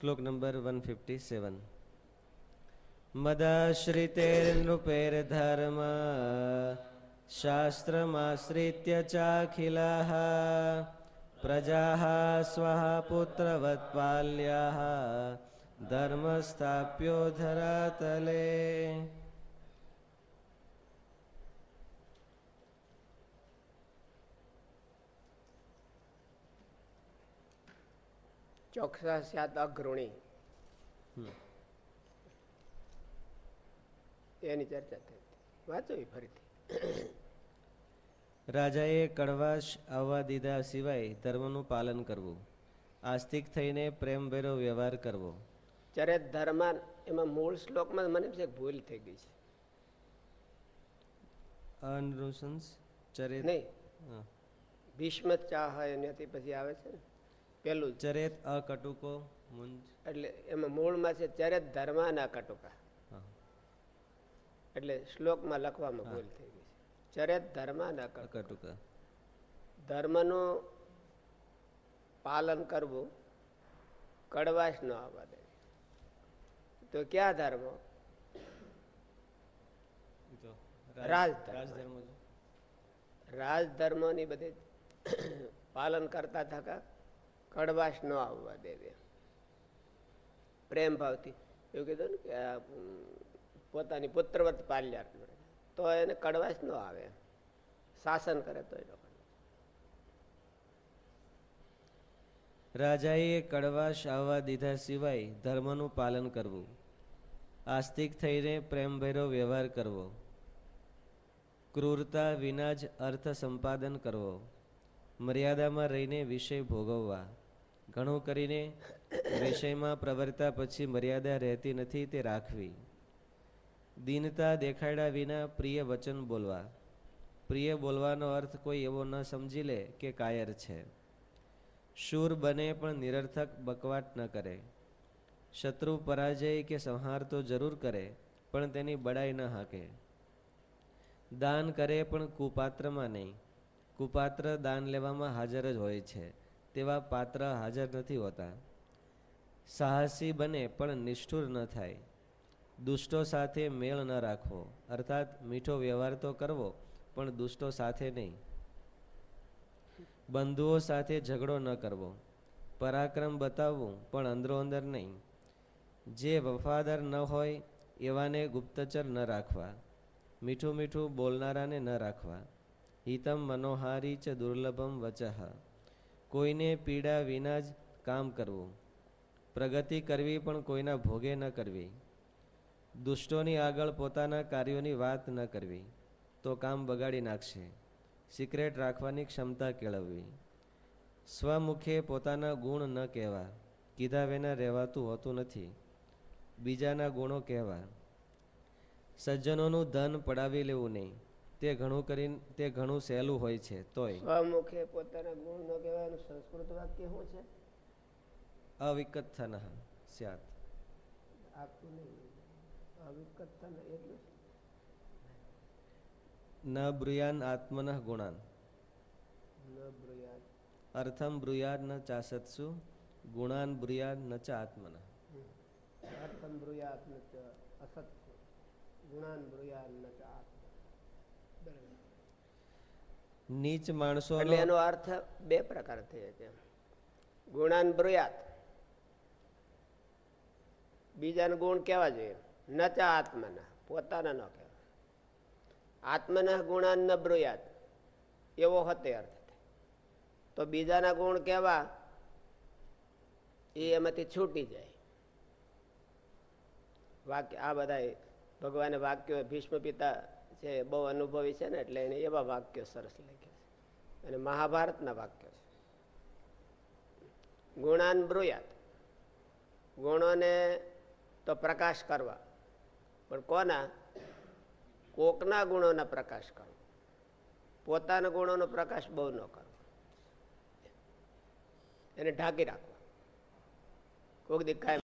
શ્લોક number one fifty seven. મદાશ્રિતેર્નૃપેર્ધર્મ શાસ્ત્રમાશ્રિત્ય ચાખિલાः પ્રજાः સ્વः ધર્મ સ્થાપ્યો ધરાતલે ચોકસા સ્યાત અઘૃણી. એની ચર્ચા થઈ. વાંચો એ ફરીથી રાજાએ કડવાશ આવવા દીધા સિવાય ધર્મનું પાલન કરવું આસ્તિક થઈને પ્રેમભેરો વ્યવહાર કરવો ચરે ધર્મ એમાં મૂળ શ્લોકમાં મને છે ભૂલ થઈ ગઈ છે અનરુસન્સ ચરિત નહીં. ભીષ્મ ચાહ એનાથી પછી આવે છે ને પેલું ચરેત અકટુકો એટલે એમાં મૂળમાં છે ચરેત ધર્મ ના કટુકા. એટલે શ્લોકમાં લખવામાં ભૂલ થઈ ગઈ છે. ચરેત ધર્મ ના કટુકા. ધર્મનું પાલન કરવું કડવાશ ન આવવા દે તો ક્યાં ધર્મ? રાજધર્મ. રાજધર્મની બધી પાલન કરતા થકા કડવાશ ન આવવા દેવે. પ્રેમ ભાવથી. એવું કીધું ને કે પોતાની પુત્રવત પાલ્યા તો એને કડવાશ ન આવે. શાસન કરે તો એ રાજાએ કડવાશ આવવા દીધા સિવાય ધર્મનું પાલન કરવું. આસ્તિક થઈને પ્રેમભેરો વ્યવહાર કરવો. ક્રૂરતા વિના જ અર્થ સંપાદન કરવો. મર્યાદામાં રહીને વિષય ભોગવવા. ઘણું કરીને વિષયમાં પ્રવર્તા પછી મર્યાદા રહેતી નથી તે રાખવી. દીનતા દેખાડ્યા વિના પ્રિય વચન બોલવા. પ્રિય બોલવાનો અર્થ કોઈ એવો ન સમજી લે કે કાયર છે. શૂર બને પણ નિરર્થક બકવાટ ન કરે. શત્રુ પરાજય કે સંહાર તો જરૂર કરે, પણ તેની બડાઈ ન હાકે. દાન કરે પણ કુપાત્રમાં નહીં. કુપાત્ર દાન લેવામાં હાજર જ હોય છે, તેવા પાત્ર હાજર નથી હોતા. સાહસી બને પણ નિષ્ઠુર ન થાય. દુષ્ટો સાથે મેળ ન રાખવો અર્થાત મીઠો વ્યવહાર તો કરવો, પણ દુષ્ટો સાથે નહીં. બંધુઓ સાથે ઝઘડો ન કરવો, પરાક્રમ બતાવવું પણ અંદરો અંદર નહીં. જે વફાદાર ન હોય, એવાને ગુપ્તચર ન રાખવા, મીઠું મીઠું બોલનારાને ન રાખવા. હિતમ મનોહારી ચ દુર્લભમ વચઃ. કોઈને પીડા વિના જ કામ કરવું. પ્રગતિ કરવી પણ કોઈના ભોગે ન કરવી. દુષ્ટોની આગળ પોતાના કાર્યોની વાત ન કરવી. તો કામ બગાડી નાખશે. સિક્રેટ રાખવાની ક્ષમતા કેળવવી. સ્વમુખે પોતાના ગુણ ન કહેવા. કીધા વિના રહેવાતું હોતું નથી. બીજાના ગુણો કહેવા. સજ્જનોનું ધન પડાવી લેવું નહીં. તે ઘણું કરીને તે ઘણું સહેલું હોય છે તોય. સ્વમુખે પોતાના ગુણ ન કહેવાનું સંસ્કૃત વાક્ય શું છે? અવિકથન સ્યાત. આખું નહીં. અવિકથન એટલું ન બ્રુયાન આત્મન ગુણાન. ન બ્રુયાત અર્થમ બ્રુયાદ ન ચાસત્સુ ગુણાન બ્રુયાદ ન ચ આત્મન. અર્થમ બ્રુયાત ન ચ અસત ગુણાન બ્રુયાત ન ચ આત્મ બરાબર. નીચ માણસો એટલે એનો અર્થ બે પ્રકાર થયો છે. ગુણાન બ્રુયાત. બીજાના ગુણ કેવા જોઈએ. ન આત્મના, પોતાના ન કહેવાય આત્મના, ગુણાન ન બ્રુયાત. એવો હતે અર્થ તો બીજાના ગુણ કેવા એ એમાંથી છૂટી જાય. વાક્ય, આ બધા ભગવાને વાક્યો ભીષ્મ પિતા છે બહુ અનુભવી છે ને એટલે એને એવા વાક્યો સરસ છે અને મહાભારતના વાક્યો છે. ગુણાન બ્રુયાત. ગુણોને તો પ્રકાશ કરવા. પણ કોના? કોકના ગુણોના પ્રકાશ કરવો પોતાના ગુણોનો પ્રકાશ બહુ ન કરવો એને ઢાંકી રાખવા. કોક દી કાંઈ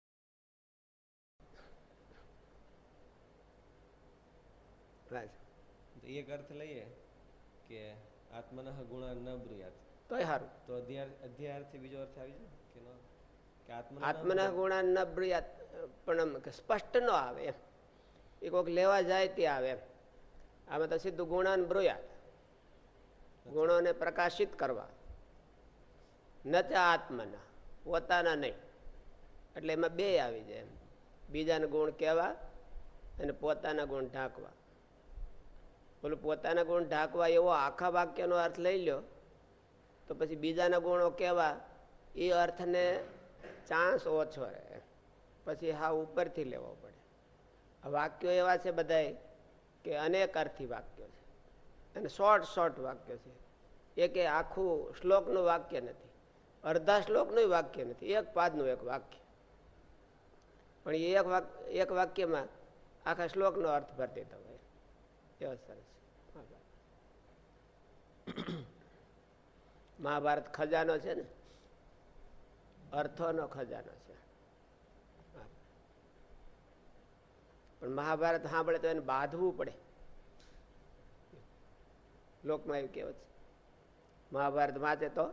એક અર્થ લઈએ કે આત્મન ગુણા ન બ્રુયાત. તોય સારું તો અધ્યાય અધ્યાયાર્થી બીજો અર્થ આવી જાય કે નો? કે કે આત્મના આત્મના ગુણા ન બ્રુયાત પણ આમ સ્પષ્ટ ન આવે એમ. એ કોઈક લેવા જાય તે આવે એમ. આમાં તો સીધું ગુણાન બ્રુયાત. ગુણોને પ્રકાશિત કરવા. ન તે આત્મના પોતાના નહીં. એટલે એમાં બે આવી જાય એમ. બીજાના ગુણ કહેવા અને પોતાના ગુણ ઢાંકવા. બોલું, પોતાના ગુણ ઢાંકવા એવો આખા વાક્યનો અર્થ લઈ લ્યો, તો પછી બીજાના ગુણો કહેવા એ અર્થને ચાન્સ ઓછો રહે. પછી હા ઉપરથી લેવો પડે. વાક્યો એવા છે બધાય કે અનેક અર્થી વાક્યો છે. અને શોર્ટ શોર્ટ વાક્યો છે. એ કે આખું શ્લોકનું વાક્ય નથી. અડધા શ્લોકનું વાક્ય નથી. એક પાદનું એક વાક્ય. પણ એ એક વાક્ય એક વાક્યમાં આખા શ્લોકનો અર્થ ભરી દેતો હોય. એવો સરસ. મહાભારત ખજાનો છે ને? અર્થોનો ખજાનો છે. પણ મહાભારત સાંભળે તો એને બાંધવું પડે. લોકમાં એવું કેવું છે. મહાભારત વાંચે તો?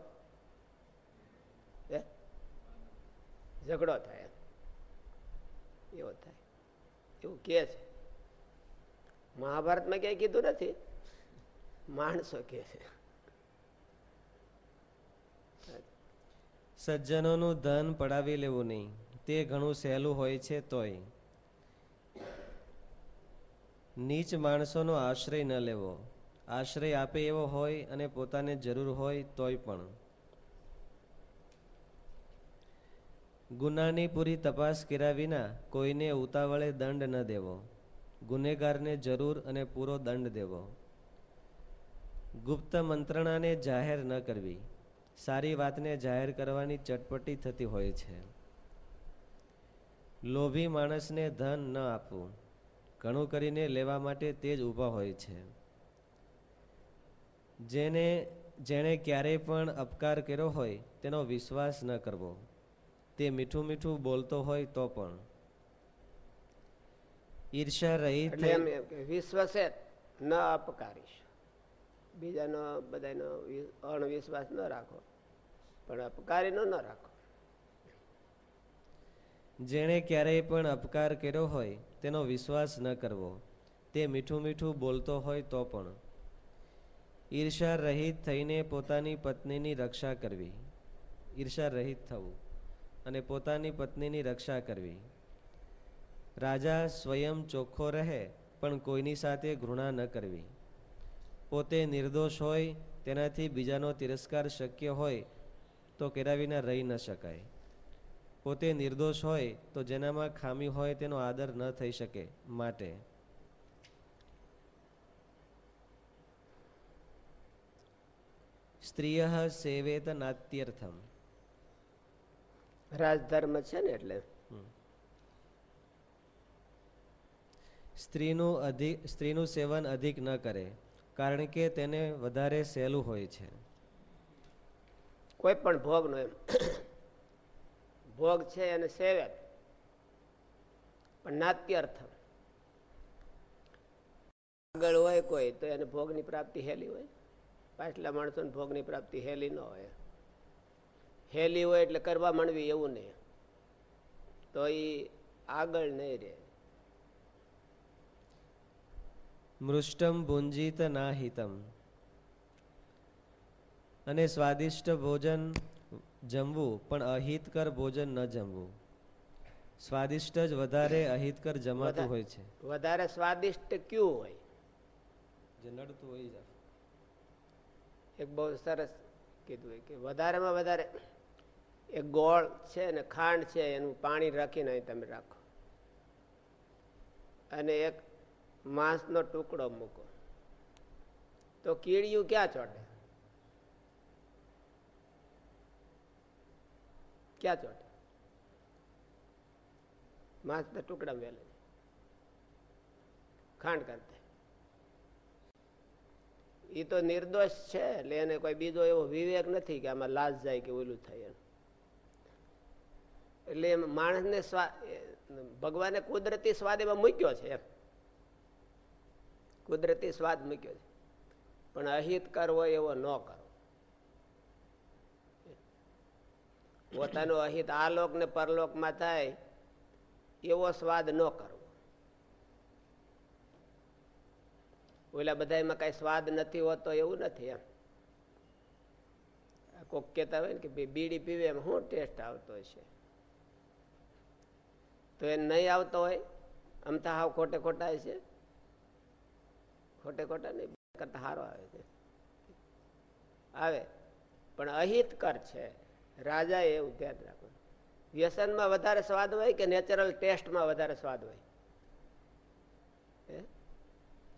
ઝઘડો થાય. એવો થાય. એવું કે છે. મહાભારતમાં ક્યાંય કીધું નથી. માણસો કે છે. સજ્જનોનું ધન પડાવી લેવું નહીં. તે ઘણું સહેલું હોય છે તોય. નીચ માણસોનો આશ્રય ન લેવો. આશ્રય આપે એવો હોય અને પોતાને જરૂર હોય તોય પણ. ગુનાની પૂરી તપાસ કર્યા વિના કોઈને ઉતાવળે દંડ ન દેવો. ગુનેગારને જરૂર અને પૂરો દંડ દેવો. ગુપ્ત મંત્રણાને જાહેર ન કરવી. સારી વાતને જાહેર કરવાની ચટપટી થતી હોય છે. લોભી માણસને ધન ન આપવું. ઘણું કરીને લેવા માટે તે જ ઊભા હોય છે. જેને જેણે ક્યારેય પણ અપકાર કર્યો હોય તેનો વિશ્વાસ ન કરવો. તે મીઠું મીઠું બોલતો હોય તો પણ. ઈર્ષા રહી વિશ્વસે ન અપકારીશ. બીજાનો બધાનો અણવિશ્વાસ ન રાખો. પણ અપકારીનો ન રાખો. જેણે ક્યારેય પણ અપકાર કર્યો હોય, તેનો વિશ્વાસ ન કરવો. તે મીઠું મીઠું બોલતો હોય તો પણ. ઈર્ષા રહિત થઈને પોતાની પત્નીની રક્ષા કરવી. ઈર્ષા રહિત થવું અને પોતાની પત્નીની રક્ષા કરવી. રાજા સ્વયં ચોખ્ખો રહે, પણ કોઈની સાથે ઘૃણા ન કરવી. પોતે નિર્દોષ હોય તેનાથી બીજાનો તિરસ્કાર શક્ય હોય તો કર્યા વિના રહી ન શકાય. પોતે નિર્દોષ હોય તો જેનામાં ખામી હોય તેનો આદર ન થઈ શકે માટે. સ્ત્રીય સેવેત નાત્યર્થમ. રાજધર્મ છે ને એટલે? સ્ત્રીનું અધિક સ્ત્રીનું સેવન અધિક ન કરે. કારણ કે તેને વધારે સહેલું હોય છે. કોઈ પણ ભોગનો એમ. ભોગ છે એને સેવે. પણ નાત્યર્થ. આગળ હોય કોઈ તો એને ભોગની પ્રાપ્તિ હેલી હોય. પાછલા માણસોને ભોગની પ્રાપ્તિ હેલી ન હોય. હેલી હોય એટલે કરવા માંડવી એવું નહીં. તો એ આગળ નહીં રહે. મૃષ્ટમ ભુંજીત નાહિતમ. અને સ્વાદિષ્ટ ભોજન જમવું પણ અહિતકર ભોજન ન જમવું. સ્વાદિષ્ટ જ વધારે અહિતકર જમાતું હોય છે. વધારે સ્વાદિષ્ટ કયું હોય? જે નડતું હોય એક બહુ સરસ કીધું કે વધારેમાં વધારે એક ગોળ છે ને ખાંડ છે એનું પાણી રાખીને તમે રાખો. અને એક માંસનો ટુકડો મૂકો. તો કીડિયું ક્યાં ચોટે? ક્યાં ચોટે? માંસના ટુકડા વેલે ખાંડ કરતે. એ તો નિર્દોષ છે, એટલે એને કોઈ બીજો એવો વિવેક નથી કે આમાં લાજ જાય કે ઓલું થાય એટલે માણસને સ્વા ભગવાને કુદરતી સ્વાદ એમાં મૂક્યો છે એમ. કુદરતી સ્વાદ મૂક્યો છે. પણ અહિતકર હોય એવો ન કરો. પોતાનું અહિત આલોક ને પરલોકમાં થાય, એવો સ્વાદ ન કરવો ઓલા બધામાં કઈ સ્વાદ નથી હોતો એવું નથી એમ. કોક કેતા હોય ને કે બીડી પીવે એમ શું ટેસ્ટ આવતો હશે? તો એ નહીં આવતો હોય? અમતા હાવ ખોટે ખોટા છે ખોટે ખોટા નહીં કરતા હારો આવે છે. આવે. પણ અહિતકર છે. રાજા એવું ધ્યાન રાખવું વ્યસનમાં વધારે સ્વાદ હોય કે નેચરલ ટેસ્ટમાં વધારે સ્વાદ હોય?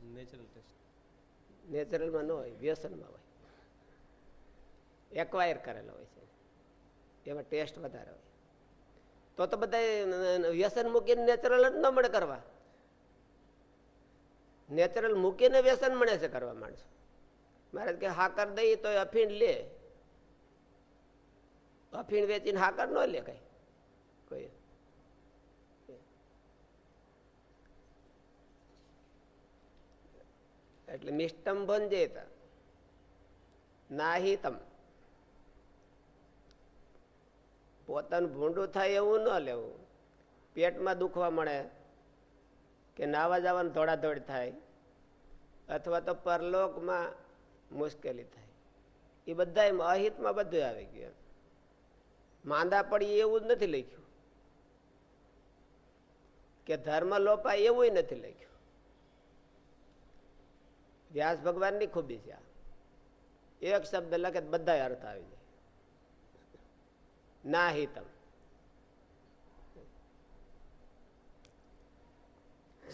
નેચરલ ટેસ્ટ નેચરલમાં ન હોય વ્યસનમાં હોય. એક્વાયર કરેલો હોય છે. એમાં ટેસ્ટ વધારે હોય. તો તો બધા વ્યસન મૂકીને નેચરલ જ ન મળે કરવા. નેચરલ મૂકીને વ્યસન મળે છે કરવા માણસો મારે કે હાકર દઈ તો અફીણ લે. અફીણ વેચીને હાકર ન લે કઈ. કોઈ. એટલે મિષ્ટમ ભંજેત. નાહિતમ. પોતાનું ભૂંડું થાય એવું ન લેવું. પેટમાં દુખવા મળે કે નાવા જવાનું દોડાદોડ થાય. અથવા તો પરલોકમાં મુશ્કેલી થાય. એ બધા અહિતમાં બધું આવી ગયું. માંદા પડી એવું જ નથી લખ્યું. કે ધર્મ લોપાય એવું નથી લખ્યું. વ્યાસ ભગવાનની ખૂબી છે એક શબ્દ લખે બધા અર્થ આવી જાય. ના હિતમ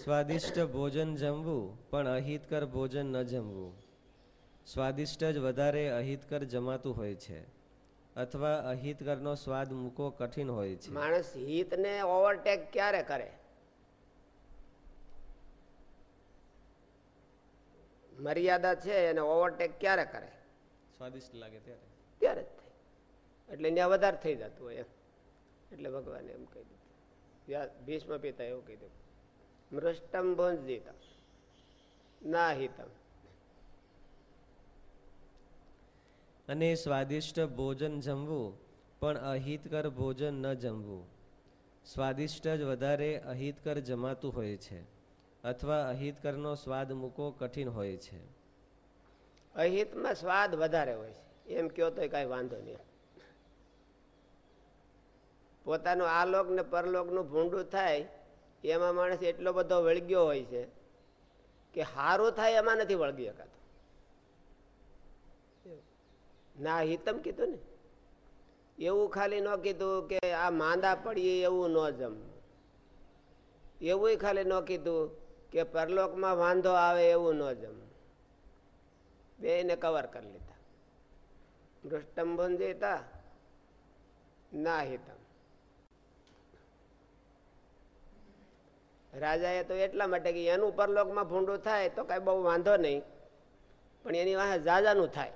સ્વાદિષ્ટ ભોજન જમવું પણ અહિતકર ભોજન ન જમવું. સ્વાદિષ્ટ જ વધારે અહિતકર જમાતું હોય છે અથવા અહિતકરનો સ્વાદ મૂકવો કઠિન હોય છે. માણસ હિતને ઓવરટેક ક્યારે કરે? મર્યાદા છે એને ઓવરટેક ક્યારે કરે? સ્વાદિષ્ટ લાગે ત્યારે. ત્યારે જ થાય. એટલે ત્યાં વધારે થઈ જતું હોય એમ. એટલે ભગવાને એમ કહી દીધું. ભીષ્મ પિતા એવું કીધું મૃષ્ટમ ભોંજિત નાહિતમ અને સ્વાદિષ્ટ ભોજન જમવું પણ અહિતકર ભોજન ન જમવું. સ્વાદિષ્ટ જ વધારે અહિતકર જમાતું હોય છે અથવા અહિતકરનો સ્વાદ મૂકો કઠિન હોય છે. અહિતમાં સ્વાદ વધારે હોય છે એમ કયો તો કઈ વાંધો નહીં. પોતાનું આલોક ને પરલોકનું ભૂંડું થાય એમાં માણસ એટલો બધો વળગ્યો હોય છે કે સારું થાય એમાં નથી વળગી શકાતો. ના હિતમ કીધું ને. એવું ખાલી ન કીધું કે આ માંદા પડીએ એવું ન જમ. એવું ખાલી ન કીધું કે પરલોકમાં વાંધો આવે એવું ન જમ. બે ને કવર કરી લીધા. મૃષ્ટમ ભંજેતા ના હિતમ. રાજાએ તો એટલા માટે કે એનું પરલોકમાં ભૂંડું થાય તો કઈ બહુ વાંધો નહીં. પણ એની વાહે જાજાનું થાય.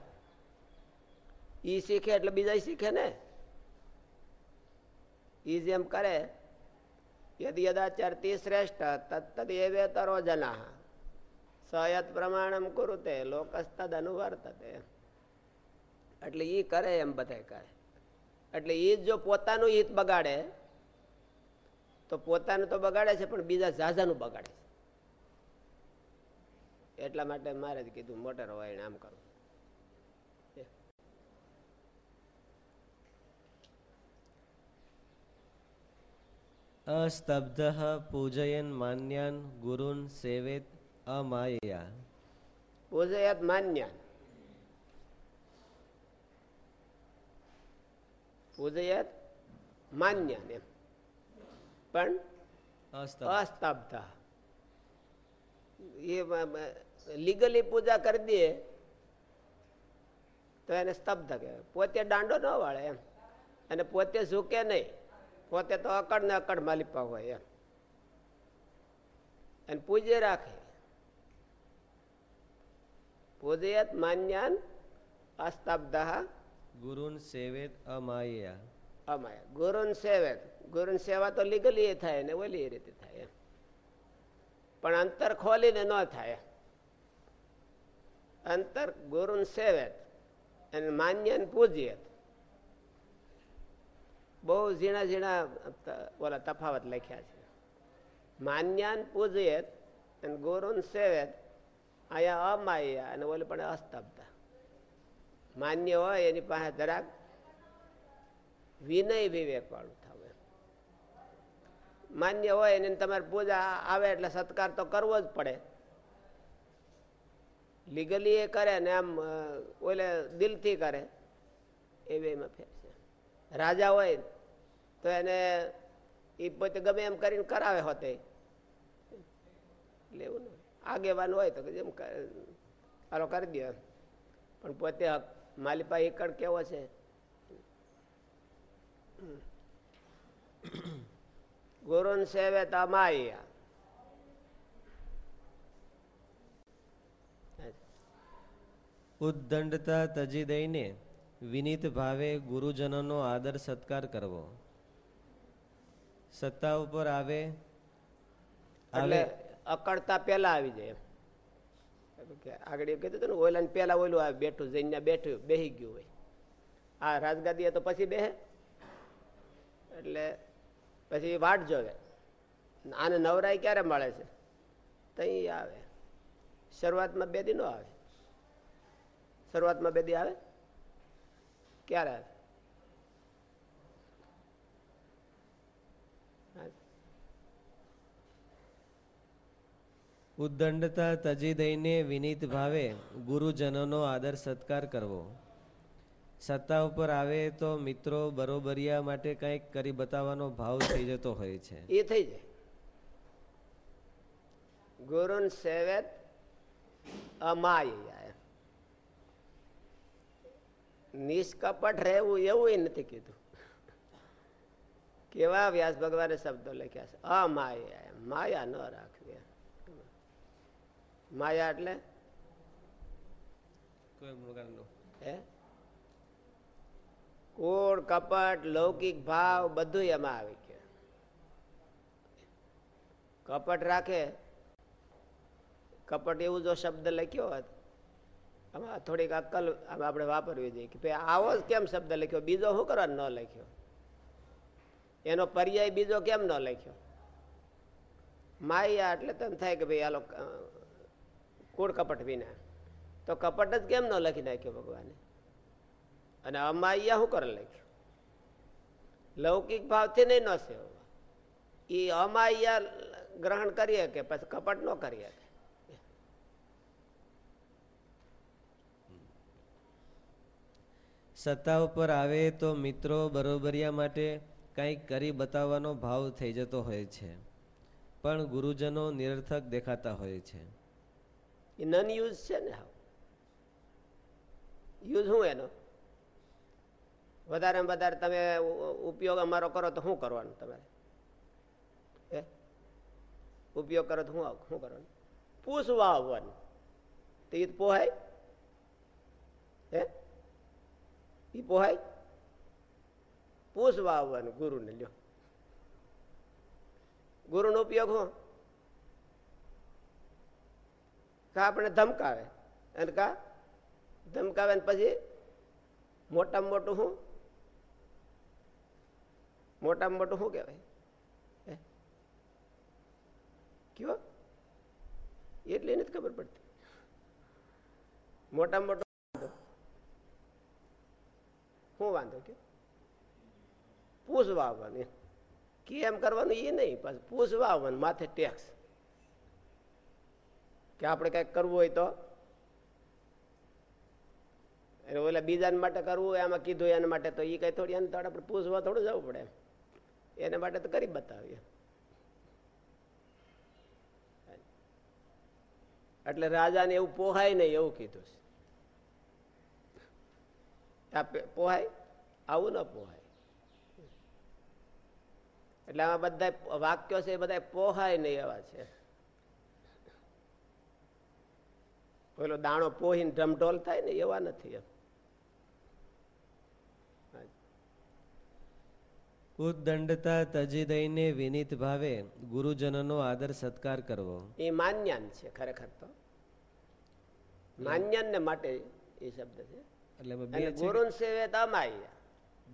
ઈ શીખે એટલે બીજા શીખે ને. ઈ જેમ કરે, યદ યદાચરતી શ્રેષ્ઠ તત્તદ એવેતરો જના સયત પ્રમાણમ કુરુતે, લોકસ્તદ અનુવર્તતે. એટલે ઈ કરે એમ બધા કરે. એટલે ઈ જો પોતાનું હિત બગાડે તો પોતાનું તો બગાડે છે પણ બીજા ઝાઝાનું બગાડે છે. એટલા માટે મારે જ કીધું મોટર હોય આમ કરું. અસ્તબ્ધ પૂજયન માન્યાન ગુરુન સેવેત અમાયા પૂજયત માન્યાન. પૂજયત માન્યાન એમ. પણ અસ્તબ્ધ. એ લીગલી પૂજા કરી દે તો એને સ્તબ્ધ કહેવાય. પોતે દાંડો ન વાળે એમ. અને પોતે ઝૂકે નહીં. પોતે તો અકડ ને અકડ માલિપા હોય એમ. અને પૂજ્ય રાખે. પૂજયત માન્યાન અસ્તબ્ધ. ગુરુન સેવેત અમાયા અમાયા ગુરુન સેવે. ગુરુ સેવા તો લીગલી થાય ને ઓલી એ રીતે થાય પણ અંતર ખોલીને ન થાય. અંતર ગુરુ સેવેત માન્ય પૂજ્યત બહુ ઝીણા ઝીણા ઓલા તફાવત લખ્યા છે. માન્યાન પૂજયત અને ગુરુન સેવેત અહીંયા અમાયા અને ઓલે પણ અસ્તબ્ધા માન્ય હોય એની પાસે જરાક વિનય વિવેક વાળું થવું. માન્ય હોય એને તમારે પૂજા આવે એટલે સત્કાર તો કરવો જ પડે. લીગલી એ કરે ને આમ ઓલે દિલથી કરે એમાં ફેર છે. રાજા હોય તો એને એ પોતે ગમે એમ કરીને કરાવે હોતે. લેવું ને આગેવાન હોય તો જેમ હાલો કરી દે પણ પોતે માલિપા એકડ કેવો છે? ગુરુન સેવે તમાયા. ઉદ્દંડતા તજી દઈને વિનીત ભાવે ગુરુજનોનો આદર સત્કાર કરવો. સત્તા ઉપર આવે એટલે અકળતા પેલા આવી જાય આગળ કીધું હતું ને ઓલા પેલા ઓલું આવે બેઠું જઈને બેઠું બેહી ગયું હોય. આ રાજગાદી તો પછી બેહે. એટલે પછી વાટ જોવે. આને નવરાય ક્યારે મળે છે? તઈ આવે. શરૂઆતમાં બે દી નો આવે. શરૂઆતમાં બે દી આવે? ક્યારે આવે? ઉદંડતા તજી દઈને વિનીત ભાવે ગુરુજનોનો આદર સત્કાર કરવો. સત્તા ઉપર આવે તો મિત્રો બરોબરિયા માટે કંઈક કરી બતાવવાનો ભાવ થઈ જતો હોય છે. એ થઈ જાય. ગુરુન સેવેત અમાય નિષ્કપટ રહેવું એવું નથી કીધું. કેવા વ્યાસ ભગવાને શબ્દો લખ્યા છે? અમાયા માયા ન રાખવી માયા એટલે? હે? કૂળ કપટ, લૌકિક ભાવ બધું એમાં આવી ગયું. કપટ રાખે. કપટ એવું જો શબ્દ લખ્યો હોત, આમાં થોડીક અક્કલ આમાં આપણે વાપરવી જોઈએ કે ભાઈ આવો જ કેમ શબ્દ લખ્યો? બીજો શું કરવા ન લખ્યો? એનો પર્યાય બીજો કેમ ન લખ્યો? માયા એટલે તેમ થાય કે ભાઈ આલો કૂળ કપટ વિના. તો કપટ જ કેમ ન લખી નાખ્યો ભગવાને? અને અમાયા શું કરે લખ્યું લૌકિક ભાવથી નહીં ન સેવવા. એ અમાયા ગ્રહણ કરીએ કે પછી કપટ ન કરીએ સત્તા ઉપર આવે તો મિત્રો બરોબરિયા માટે કંઈક કરી બતાવવાનો ભાવ થઈ જતો હોય છે. પણ ગુરુજનો નિરર્થક દેખાતા હોય છે. એ નન યુઝ છે ને યુઝ શું એનો? વધારે વધારે તમે ઉપયોગ અમારો કરો તો શું કરવાનું તમારે? હે? ઉપયોગ કરો તો શું શું કરવાનું? પૂછવા આવવાનું. તો એ પોહાય. હે? એ પોહાય. પૂછવા આવવાનું ગુરુને લ્યો. ગુરુનો ઉપયોગ હું કા આપણે ધમકાવે? અને કા? ધમકાવે પછી મોટામાં મોટું શું? મોટામાં મોટું શું કહેવાય? કયો? એટલી નથી ખબર પડતી. મોટામાં મોટો વાંધો. શું વાંધો કે પૂછવા આવવાનું એમ. કેમ કરવાનું એ નહીં પાછું પૂછવા આવવાનું માથે ટેક્સ. કે આપણે કંઈક કરવું હોય તો? એટલે ઓલા બીજાને માટે કરવું હોય, આમાં કીધું એના માટે તો એ કઈ થોડી એને તો આપણે પૂછવા થોડું જવું પડે. એને માટે તો કરી બતાવીએ. એટલે રાજાને એવું પોહાય નહીં એવું કીધું છે. પોહાય? આવું ન પોહાય. એટલે આમાં બધા વાક્યો છે એ બધા પોહાય નહીં એવા છે. પેલો દાણો પોહીને ઢમઢોલ થાય ને એવા નથી એમ. ઉદ્દંડતા તજી દઈને વિનિત ભાવે ગુરુજનનો આદર સત્કાર કરવો. એ માન્યાન છે ખરેખર તો. માન્યાન ને માટે એ શબ્દ છે. એટલે ગુરુન સેવે તમાયા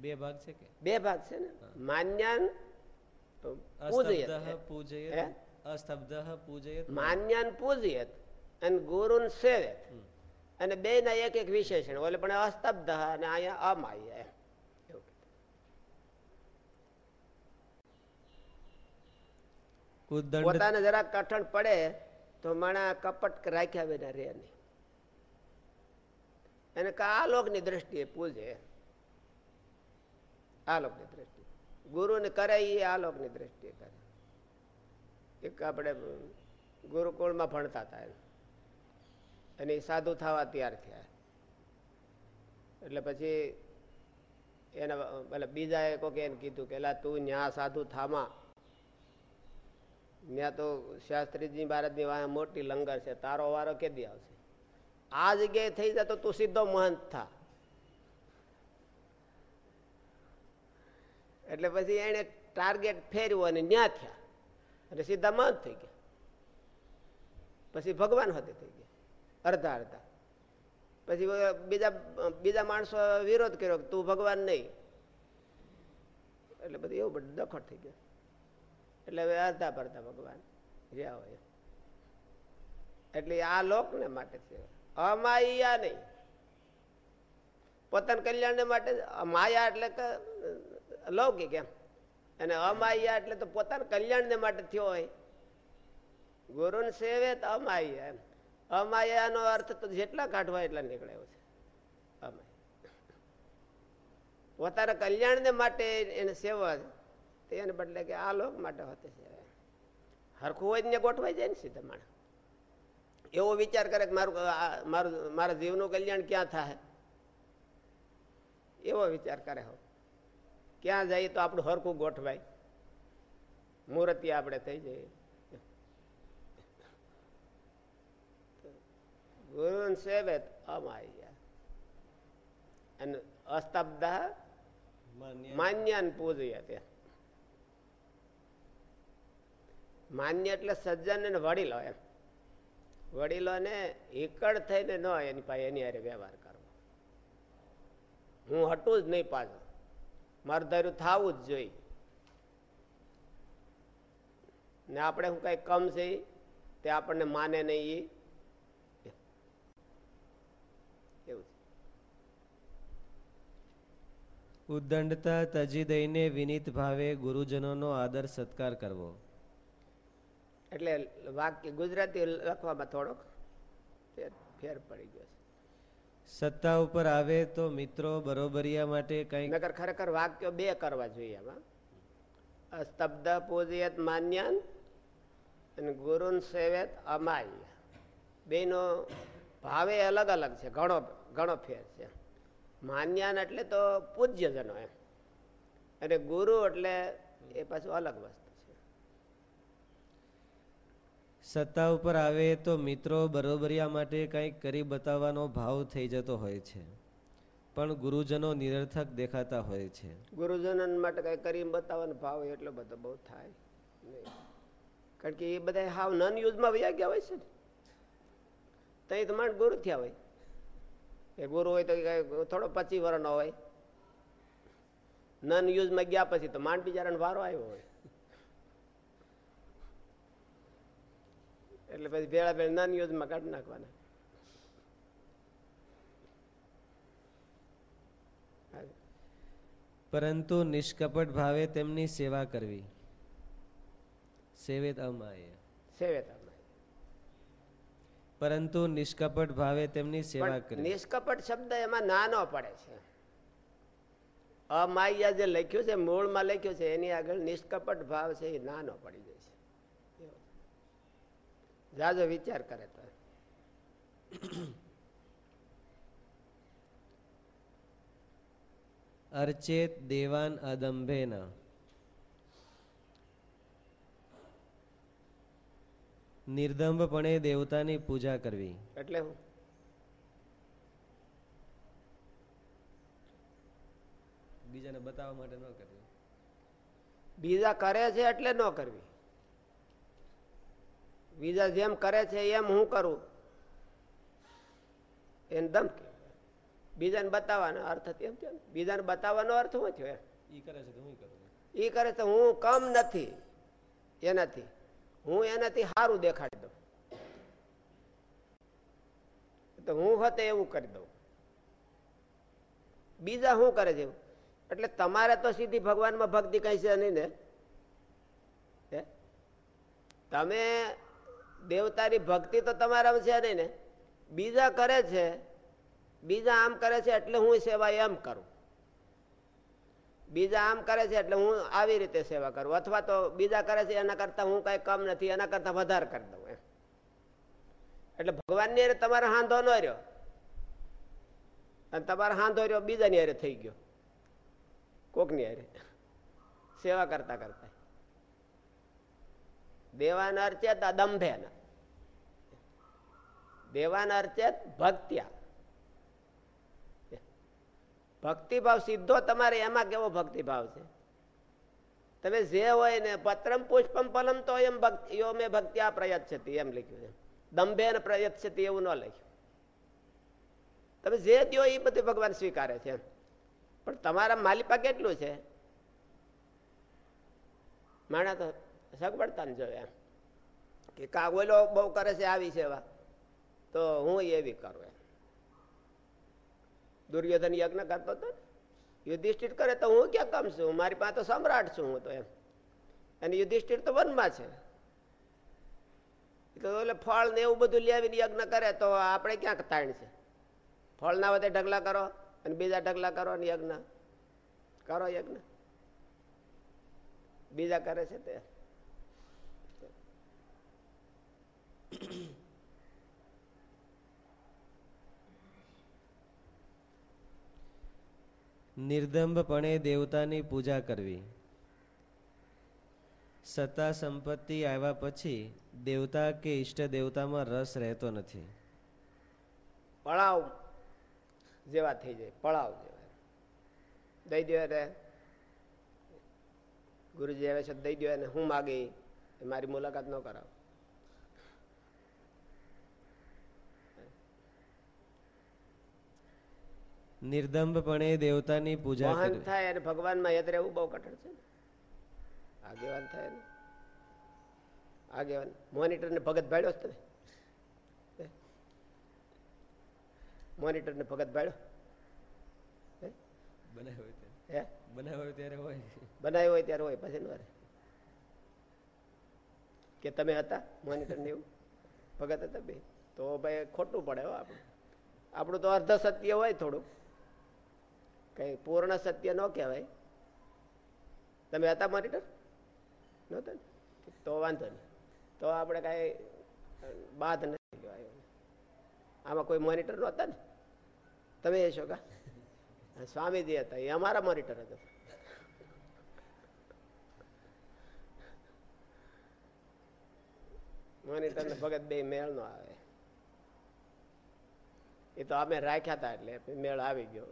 બે ભાગ છે કે? બે ભાગ છે ને? માન્યાન પૂજયત પૂજયત? અસ્તબ્ધઃ પૂજયત. માન્યાન પૂજયત અને ગુરુન સેવે. અને બે ના એક એક વિશેષણ. ઓલે પણ અસ્તબ્ધ અને અહીંયા અમાય એમ એવું પોતાને જરા કઠણ પડે તો માણા કપટ રાખ્યા વિના રહે નહીં. એને કે આ લોકની દ્રષ્ટિએ પૂજે. આ લોકની દ્રષ્ટિએ. ગુરુને કરે એ આ લોકની દ્રષ્ટિએ કરે. એક આપણે ગુરુકુળમાં ભણતા હતા. અને એ સાધુ થવા તૈયાર થયા. એટલે પછી એના એટલે બીજાએ કોકે એને કીધું કે તું ન્યા સાધુ થામા. ત્યાં તો શાસ્ત્રીજી મહારાજની વાંહે મોટી લંગર છે, તારો વારો કેદી આવશે? આ જગ્યાએ થઈ જાય તો તું સીધો મહંત થા. એટલે પછી એને ટાર્ગેટ ફેર્યું અને ન્યા થયા. અને સીધા મહંત થઈ ગયા. પછી ભગવાન હતે થઈ ગયા. અડધા અડધા. પછી બીજા બીજા માણસો વિરોધ કર્યો તું ભગવાન નહીં. એટલે બધી એવું બધું દખડ થઈ ગયું. એટલે હવે અર્ધા પડતા ભગવાન રહ્યા હોય. એટલે આ લોકને માટે છે. અમાયા નહીં. પોતાના કલ્યાણને માટે. માયા એટલે કે લૌકિક એમ. અને અમાયા એટલે તો પોતાના કલ્યાણને માટે થયો હોય. ગુરુને સેવે તો અમાયા એમ. અમાયાનો અર્થ તો જેટલા કાઢવા એટલા નીકળે છે. અમાય. પોતાના કલ્યાણને માટે એને સેવા તેને બદલે કે આ લોક માટે હોતે છે. હરખું હોય ને ગોઠવાઈ જાય ને સીધા માણસ. એવો વિચાર કરે કે મારું મારું મારા જીવનું કલ્યાણ ક્યાં થાય? એવો વિચાર કરે હો. ક્યાં જઈએ તો આપણું હરખું ગોઠવાય. મૂર્તિ આપણે થઈ જઈએ ગુરુ સેવે અમાયા. અને અસ્તબ્ધ માન્ય માન્યાન પૂજ્ય તે માન્ય એટલે સજ્જન અને વડીલો એમ. વડીલોને એકડ થઈને ન એની પાસે એની હારે વ્યવહાર કરવો. હું હટું જ નહીં પાછો. મારું ધાર્યું થવું જ જોઈએ. ને આપણે હું કઈ કમ છે તે આપણને માને નહીં. એવું છે. ઉદ્દંડતા તજી દઈને વિનીત ભાવે ગુરુજનોનો આદર સત્કાર કરવો. એટલે વાક્ય ગુજરાતી લખવામાં થોડોક ફેર પડી ગયો સત્તા ઉપર આવે તો મિત્રો બરોબરિયા માટે કઈ નગર ખરેખર વાક્યો બે કરવા જોઈએ એમાં સ્તબ્ધ પૂજયત માન્યાન અને ગુરુન સેવેત અમાય. બેનો ભાવે અલગ અલગ છે ઘણો ઘણો ફેર છે. માન્યાન એટલે તો પૂજ્યજનો એમ. અને ગુરુ એટલે એ પાછું અલગ વસ્તુ છે સત્તા ઉપર આવે તો મિત્રો બરોબરિયા માટે કંઈક કરી બતાવવાનો ભાવ થઈ જતો હોય છે. પણ ગુરુજનો નિરર્થક દેખાતા હોય છે. ગુરુજનો માટે કંઈ કરી બતાવવાનો ભાવ એટલો બધો બહુ થાય કારણ કે એ બધા હાવ નન યુઝમાં વયા ગયા હોય છે ને. તઈ તો માંડ ગુરુ થયા હોય. એ ગુરુ હોય તો થોડો પચી વર્ષનો હોય. નન યુઝમાં ગયા પછી તો માંડ બિચારાને વારો આવ્યો હોય. એટલે પછી ભેળા ભેળ નાની યોજમાં કાઢી નાખવાના. પરંતુ નિષ્કપટ ભાવે તેમની સેવા કરવી. સેવેત અમાય. સેવેતામાં પરંતુ નિષ્કપટ ભાવે તેમની સેવા કરવી. નિષ્કપટ શબ્દ એમાં નાનો પડે છે. અમાયા જે લખ્યું છે મૂળમાં લખ્યું છે એની આગળ નિષ્કપટ ભાવ છે એ નાનો પડી. જાજો વિચાર કરે તો. અર્ચેત દેવાન અદંભેના. નિર્દંભપણે દેવતાની પૂજા કરવી. એટલે હું? બીજાને બતાવવા માટે ન કરવી. બીજા કરે છે એટલે ન કરવી. બીજા જેમ કરે છે એમ હું કરું? એને દમ કે બીજાને બતાવવાનો અર્થ એમ થયો બીજાને બતાવવાનો અર્થ શું થયો એમ? કરે છે હું કરું એ કરે તો હું કમ નથી. એનાથી. હું એનાથી સારું દેખાડી દઉં. તો હું હોતે એવું કરી દઉં. બીજા શું કરે છે? એટલે તમારે તો સીધી ભગવાનમાં ભક્તિ કઈ છે નહીં ને? તમે દેવતાની ભક્તિ તો તમારામાં છે નહીં ને? બીજા કરે છે, બીજા આમ કરે છે એટલે હું સેવા એમ કરું. બીજા આમ કરે છે એટલે હું આવી રીતે સેવા કરું. અથવા તો બીજા કરે છે એના કરતા હું કાંઈ કમ નથી, એના કરતા વધારે કરી દઉં એમ. એટલે ભગવાનની અરે તમારો હાંધો ન રહ્યો. અને તમારો હાંધો રહ્યો બીજાની અરે થઈ ગયો. કોકની અરે સેવા કરતા કરતા. દેવાના અર્ચેતા દંભેના દેવાના અર્ચેત ભક્ત્યા. ભક્તિભાવ સીધો તમારે એમાં કેવો ભક્તિભાવ છે? તમે જે હોય ને પત્રમ પુષ્પમ ફલમ તો એમ ભક્તિ, યો મેં આ પ્રયચ્છતી, એમ લખ્યું છે. દંભે ને પ્રયચ્છતી એવું ન લખ્યું. તમે જે દો એ બધું ભગવાન સ્વીકારે છે. પણ તમારા માલિપા કેટલું છે? માણા તો સગવડતા ને એમ. કે કા ઓલો બહુ કરે છે, આવી સેવા. તો હું એવી કરું એમ. દુર્યોધન યજ્ઞ કરતો હતો યુધિષ્ઠિર કરે તો હું ક્યાં કમ છું? મારી પાસે સમ્રાટ છું હું તો એમ. અને યુધિષ્ઠિર તો વનમાં છે. એટલે ફળ ને એવું બધું લેવીને યજ્ઞ કરે તો આપણે ક્યાંક તાણ છે? ફળ ના વધે ઢગલા કરો અને બીજા ઢગલા કરો અને યજ્ઞ. કરો યજ્ઞ. બીજા કરે છે તે. નિર્દંભપણે દેવતાની પૂજા કરવી. સત્તા સંપત્તિ આવ્યા પછી દેવતા કે ઈષ્ટ દેવતામાં રસ રહેતો નથી. પળાવ જેવા થઈ જાય, પળાવ જેવા. દઈ દો એને. ગુરુજી આવે છે, દઈ દો એને. હું માગી એ મારી મુલાકાત ન કરાવ. નિર્દંભપણે દેવતાની પૂજા મહાન થાય અને ભગવાનમાં યાદ રહેવું બહુ કઠણ છે આગેવાન થાય ને. આગેવાન. મોનિટરને ભગત ભાડ્યો જ તમે? મોનિટરને ભગત ભાડ્યો? બનાવ્યો હે? બનાવ્યો ત્યારે હોય. બનાવ્યો હોય ત્યારે હોય પછી ન કે તમે હતા મોનિટર ને એવું? ભગત હતા બે? તો ભાઈ ખોટું પડે આપણું. આપણું તો અર્ધ સત્ય હોય થોડું કઈ પૂર્ણ સત્ય ન કહેવાય. તમે હતા મોનિટર નહોતા ને? તો વાંધો નહીં. તો આપણે કાંઈ બાદ નથી કહેવાય. આમાં કોઈ મોનિટર નહોતા ને? તમે એ છો કા? સ્વામીજી હતા. એ અમારા મોનિટર હતા. મોનિટર ને ભગત બે મેળ નો આવે. એ તો અમે રાખ્યા હતા એટલે મેળ આવી ગયો.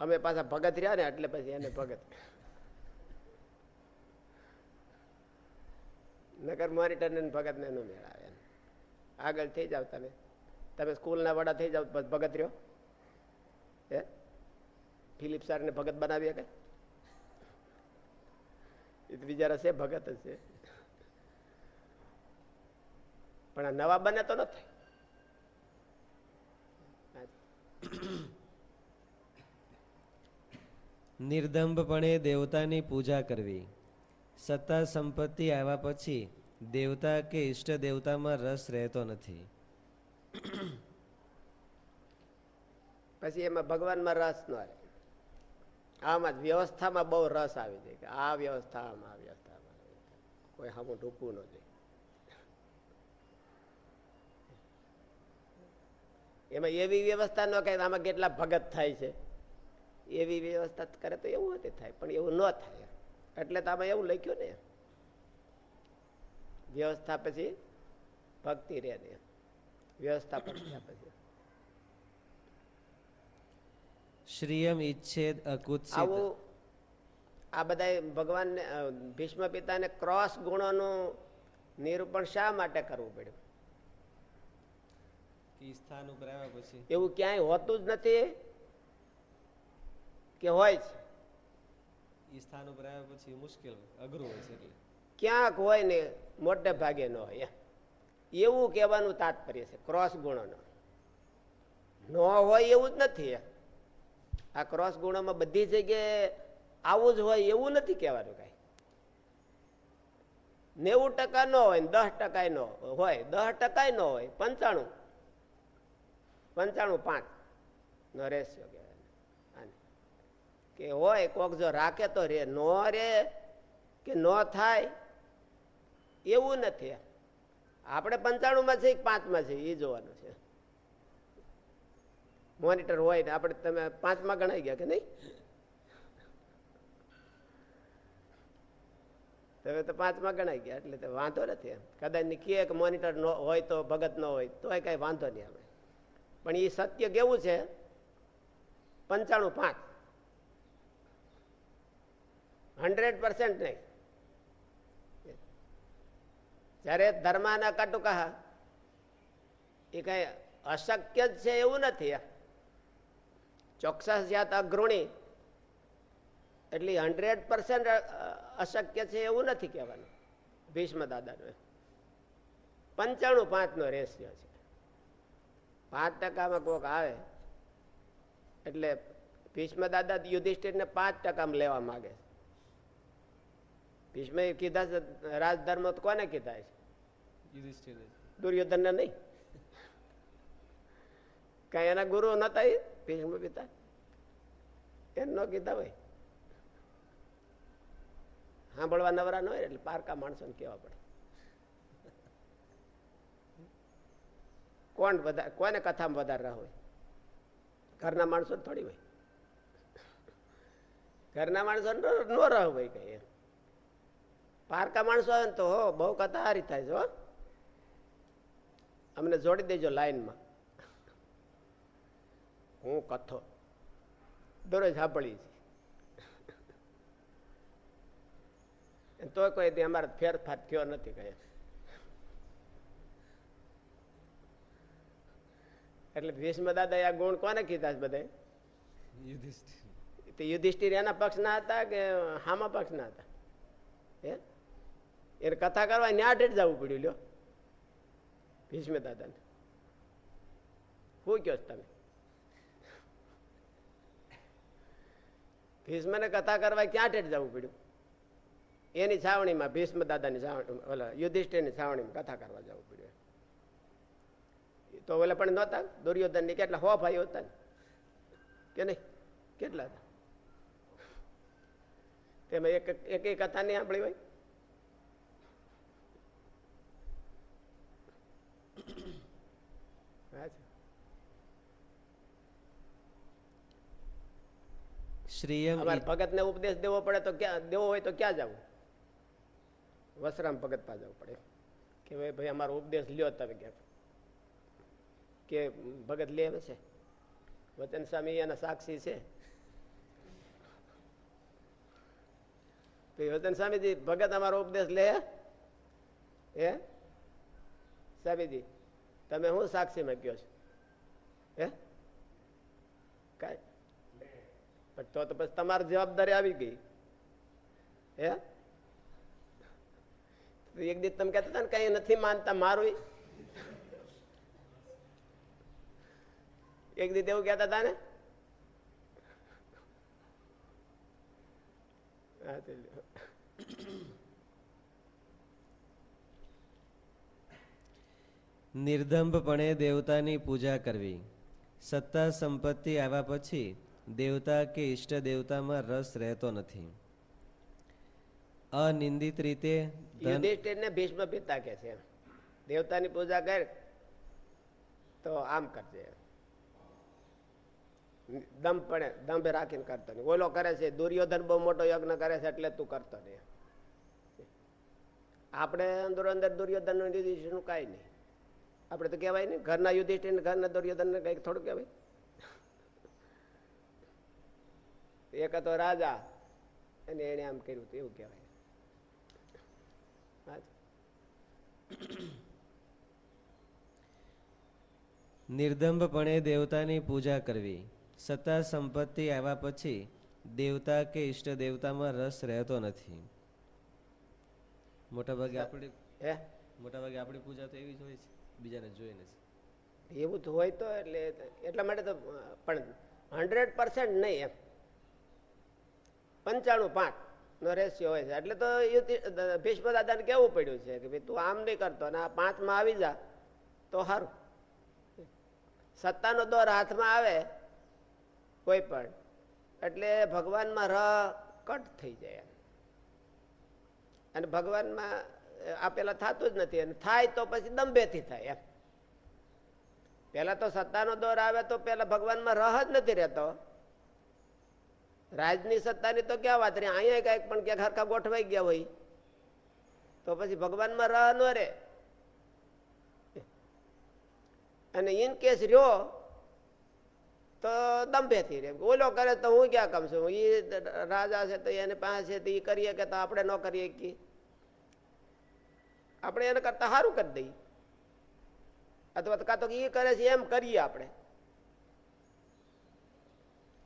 અમે પાછા ભગત રહ્યા ને એટલે પછી એને ભગત. નગર મારી ને ભગત ને એનો. મેળ આવે આગળ થઈ જાવ તમે. તમે સ્કૂલના વડા થઈ જાવ ભગત રહ્યો. હે? ફિલિપ ને ભગત બનાવી કે એ તો બિચારા ભગત જ છે. પણ આ નવા બને તો નથી નિર્દંભપણે દેવતાની પૂજા કરવી. સત્તા સંપત્તિ આવ્યા પછી દેવતા કે ઈષ્ટ દેવતામાં રસ રહેતો નથી. પછી એમાં ભગવાનમાં રસ ન રહે. આમાં વ્યવસ્થામાં બહુ રસ આવી જાય કે આ વ્યવસ્થા, આમાં આ વ્યવસ્થામાં કોઈ હામું ઢૂકવું ન જોઈએ. એમાં એવી વ્યવસ્થા ન કહે આમાં કેટલા ભગત થાય છે. એવી વ્યવસ્થા કરે તો એવું હતી થાય પણ એવું ન થાય. એટલે તો આમાં એવું લખ્યું ને વ્યવસ્થા પછી ભક્તિ રહે ને વ્યવસ્થા પછી પછી. શ્રીયમ ઈચ્છેદ અકુત્સિત આવું આ બધા ભગવાન ભીષ્મ પિતાને ક્રોસ ગુણોનું નિરૂપણ શા માટે કરવું પડ્યું? સ્થાન ઉપર આવ્યા પછી. એવું ક્યાંય હોતું જ નથી. કે હોય છે સ્થાન ઉપર આવ્યા પછી મુશ્કેલ અઘરું હોય છે એટલે. ક્યાંક હોય ને મોટે ભાગે ન હોય એવું કહેવાનું તાત્પર્ય છે ક્રોસ ગુણોનો. ન હોય એવું જ નથી આ ક્રોસ ગુણોમાં બધી જગ્યાએ આવું જ હોય એવું નથી કહેવાનું કાંઈ. નેવું ટકા ન હોય ને દસ ટકા ન હોય દસ ટકા ન હોય પંચાણું. પંચાણું પાંચ. નો રેશિયો. કે હોય, કોક જો રાખે તો રે, નો રે કે ન થાય, એવું નથી. આપણે પંચાણું માં છે કે પાંચમાં છે? એ જોવાનું છે. મોનિટર હોય ને, આપણે તમે પાંચમાં ગણાઈ ગયા કે નહીં? તમે તો પાંચમાં ગણાઈ ગયા, એટલે વાંધો નથી એમ. કદાચ કહે કે મોનિટર ન હોય તો, ભગત ન હોય તો કઈ વાંધો નહીં આવે. પણ એ સત્ય કેવું છે? પંચાણું પાંચ. હંડ્રેડ પર્સન્ટ નહીં. જ્યારે ધર્માના કટુકા, એ કઈ અશક્ય જ છે એવું નથી. ચોક્કસ જ્યાં અગ્રુણી, એટલે હંડ્રેડ પર્સન્ટ અશક્ય છે એવું નથી કહેવાનું. ભીષ્મ દાદાનું પંચાણું પાંચ નો રેશિયો છે. પાંચ ટકામાં કોક આવે, એટલે ભીષ્મ દાદા યુધિષ્ઠિરને પાંચ ટકામાં લેવા માંગે છે. ભીષ્મ કીધા છે રાજધર્મ કોને કીધા છે યુધિષ્ઠિર દુર્યોધન ને નહીં. કઈ એના ગુરુ નતા એ? ભીષ્મ પિતા? એમ ન કીધા હોય. સાંભળવા નવરા ન હોય એટલે પારકા માણસો કેવા પડે. કોણ વધારે કોને કથામાં વધારે રહ હોય? ઘરના માણસો થોડી હોય. ઘરના માણસો ન નો રહ હોય કઈ પારકા માણસો આવે ને તો હો બહુ કથા હારી થાય છે હો. અમને જોડી દેજો લાઈનમાં. હું કથો. દરરોજ સાંભળી છે તો કોઈ અમારે ફેરફાર થયો નથી કહે એટલે ભીષ્મ દાદા આ ગુણ કોને કીધા છે બધા યુધિષ્ઠિર. યુધિષ્ઠિર એના પક્ષના હતા કે હામા પક્ષ ના હતા? હે? એને કથા કરવા ન્યા જ જવું પડ્યું, લ્યો. ભીષ્મ દાદાને. શું કહો તમે? ભીષ્મને કથા કરવા ક્યાં ઠેઠ જવું પડ્યું? એની છાવણીમાં ભીષ્મ દાદાની છાવણી, ઓલા યુધિષ્ઠિરની છાવણીમાં કથા કરવા જવું પડ્યું. તો ઓલા પણ નહોતા, દુર્યોધનની કેટલા હો ભાઈઓ હતા કે નહીં? કેટલા હતા? તેમાં એક એક કથા નહીં સાંભળી હોય? શ્રીયમ અમારે ભગત ઉપદેશ દેવો પડે તો ક્યાં દેવો હોય તો ક્યાં જવું? વસરામ ભગત પાસે જવું પડે. કે ભાઈ અમારો ઉપદેશ લ્યો તમે કે. કે ભગત લે છે. વચન સ્વામી એના સાક્ષી છે. વચન સ્વામીજી, ભગત અમારો ઉપદેશ લે? હે? સ્વામીજી, તમે હું સાક્ષીમાં કયો છો? હે? કાંઈ તો પછી તમારી જવાબદારી આવી ગઈ. હે? એક દિવસ તમે કહેતા હતા ને, કઈ નથી માનતા મારું એક દિવસ એવું કહેતા હતા ને નિર્ધંભપણે દેવતાની પૂજા કરવી. સત્તા સંપત્તિ આવ્યા પછી દેવતા કે ઈષ્ટ દેવતામાં રસ રહેતો નથી. અનિંદિત રીતે યુધિષ્ઠિરને ભીષ્મ પિતા કે છે. દેવતાની પૂજા કર, તો આમ કરજે. દમ પડે, દંભ રાખીને કરતો નહીં. ઓલો કરે છે, દુર્યોધન બહુ મોટો યજ્ઞ કરે છે એટલે તું કરતો નહીં. આપણે અંદર અંદર દુર્યોધનનું યુધિષ્ઠિરનું કાંઈ નહીં. આપણે તો કહેવાય નહીં, ઘરના યુધિષ્ઠિર ને ઘરના દુર્યોધન ને કંઈક થોડું કહેવાય. એક હતો રાજા. અને એને આમ કર્યું હતું એવું કહેવાય. નિર્દંભપણે દેવતાની પૂજા કરવી. સત્તા સંપત્તિ આવ્યા પછી દેવતા કે ઈષ્ટ દેવતામાં રસ રહેતો નથી. મોટાભાગે આપણી હે? મોટાભાગે આપણી પૂજા તો એવી જ હોય છે બીજાને નથી એવું તો હોય તો એટલે એટલા માટે તો પણ હંડ્રેડ પર્સન્ટ નહીં એમ. પંચાણું પાંચ નો રેશિયો હોય છે. એટલે તો ભીષ્મ દાદાને કેવું પડ્યું છે કે ભાઈ તું આમ નહીં કરતો અને આ પાંચમાં આવી જા, તો સારું સત્તાનો દોર હાથમાં આવે કોઈ પણ, એટલે ભગવાનમાં ર કટ થઈ જાય. અને ભગવાનમાં આપેલા થતું જ નથી અને થાય તો પછી દંભેથી થાય એમ. પેલા તો સત્તાનો દોર આવે તો પેલા ભગવાનમાં રહ જ નથી રહેતો. રાજની સત્તાની તો ક્યાં વાત રહી? અહીંયા કંઈક પણ ક્યાંક હરખા ગોઠવાઈ ગયા હોય. તો પછી ભગવાનમાં રહ ન રહે. અને ઇન કેસ રહ્યો, તો દંભેથી રે ઓલો કરે તો હું ક્યાં કામ છું? એ રાજા છે તો એને પાસે તો એ કરીએ કે તો આપણે ન કરીએ કે? આપણે એને કરતા સારું કરી દઈએ. અથવા કાં તો એ કરે છે, એમ કરીએ આપણે.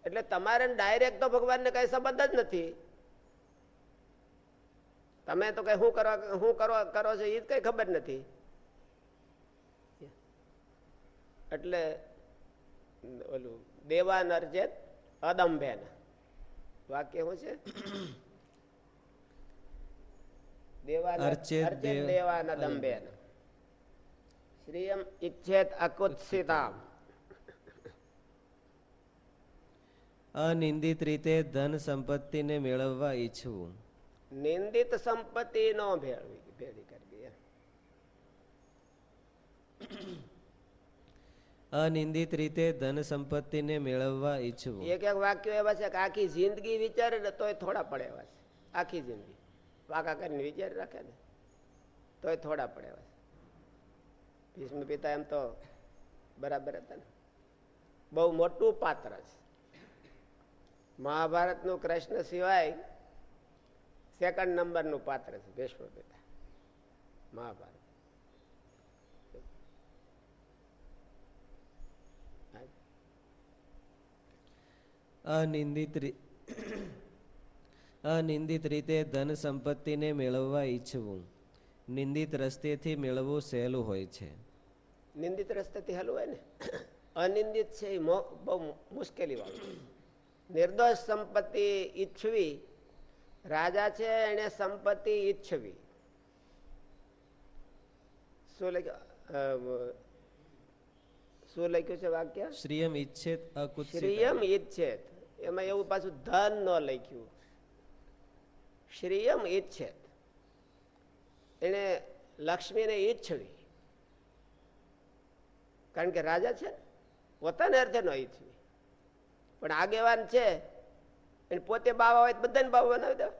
એટલે તમારે ડાયરેક્ટ તો ભગવાનને કઈ સંબંધ જ નથી. તમે તો કઈ શું કરવા શું કરવા કરો છો એ જ કઈ ખબર નથી. એટલે ઓલું દેવાન અર્જેત અદંભેન. વાક્ય શું છે? દેવાન અર્ચેત અર્ચેત દેવ- દેવાન અદંભેન. શ્રીયમ ઇચ્છેત અકુત્સિતામ. અનિંદિત રીતે ધન સંપત્તિને મેળવવા ઈચ્છવું. નિંદિત સંપત્તિ નો ભેળવી ભેળી કરવી. અનિંદિત રીતે ધન સંપત્તિને મેળવવા ઈચ્છવું. એક એક વાક્યો એવા છે કે આખી જિંદગી વિચારે ને તોય થોડા પડે એવા છે. આખી જિંદગી. પાકા કરીને વિચારી રાખે ને તોય થોડા પડે એવા છે. ભીષ્મ પિતા એમ તો બરાબર હતા ને. બહુ મોટું પાત્ર છે. મહાભારતનું કૃષ્ણ સિવાય સેકન્ડ નંબરનું પાત્ર છે ભીષ્મ પિતા. મહાભારત. અનિંદિત અનિંદિત રીતે ધન સંપત્તિને મેળવવા ઈચ્છવું. નિંદિત રસ્તેથી મેળવવું સહેલું હોય છે. નિંદિત રસ્તેથી હલવું હોય ને? અનિંદિત છે એ બહુ મુશ્કેલી વાળું. નિર્દોષ સંપત્તિ ઈચ્છવી. રાજા છે એને સંપત્તિ ઈચ્છવી. શું લખ્યું? શું લખ્યું છે વાક્ય? શ્રીયમ ઈચ્છેત શ્રીયમ ઈચ્છેત. એમાં એવું પાછું ધન ન લખ્યું. શ્રીયમ ઈચ્છેત. એને લક્ષ્મીને ઈચ્છવી. કારણ કે રાજા છે પોતાને અર્થે ન ઈચ્છવી. પણ આગેવાન છે. એને પોતે બાવા હોય બધાને બાવા બનાવી દેવા?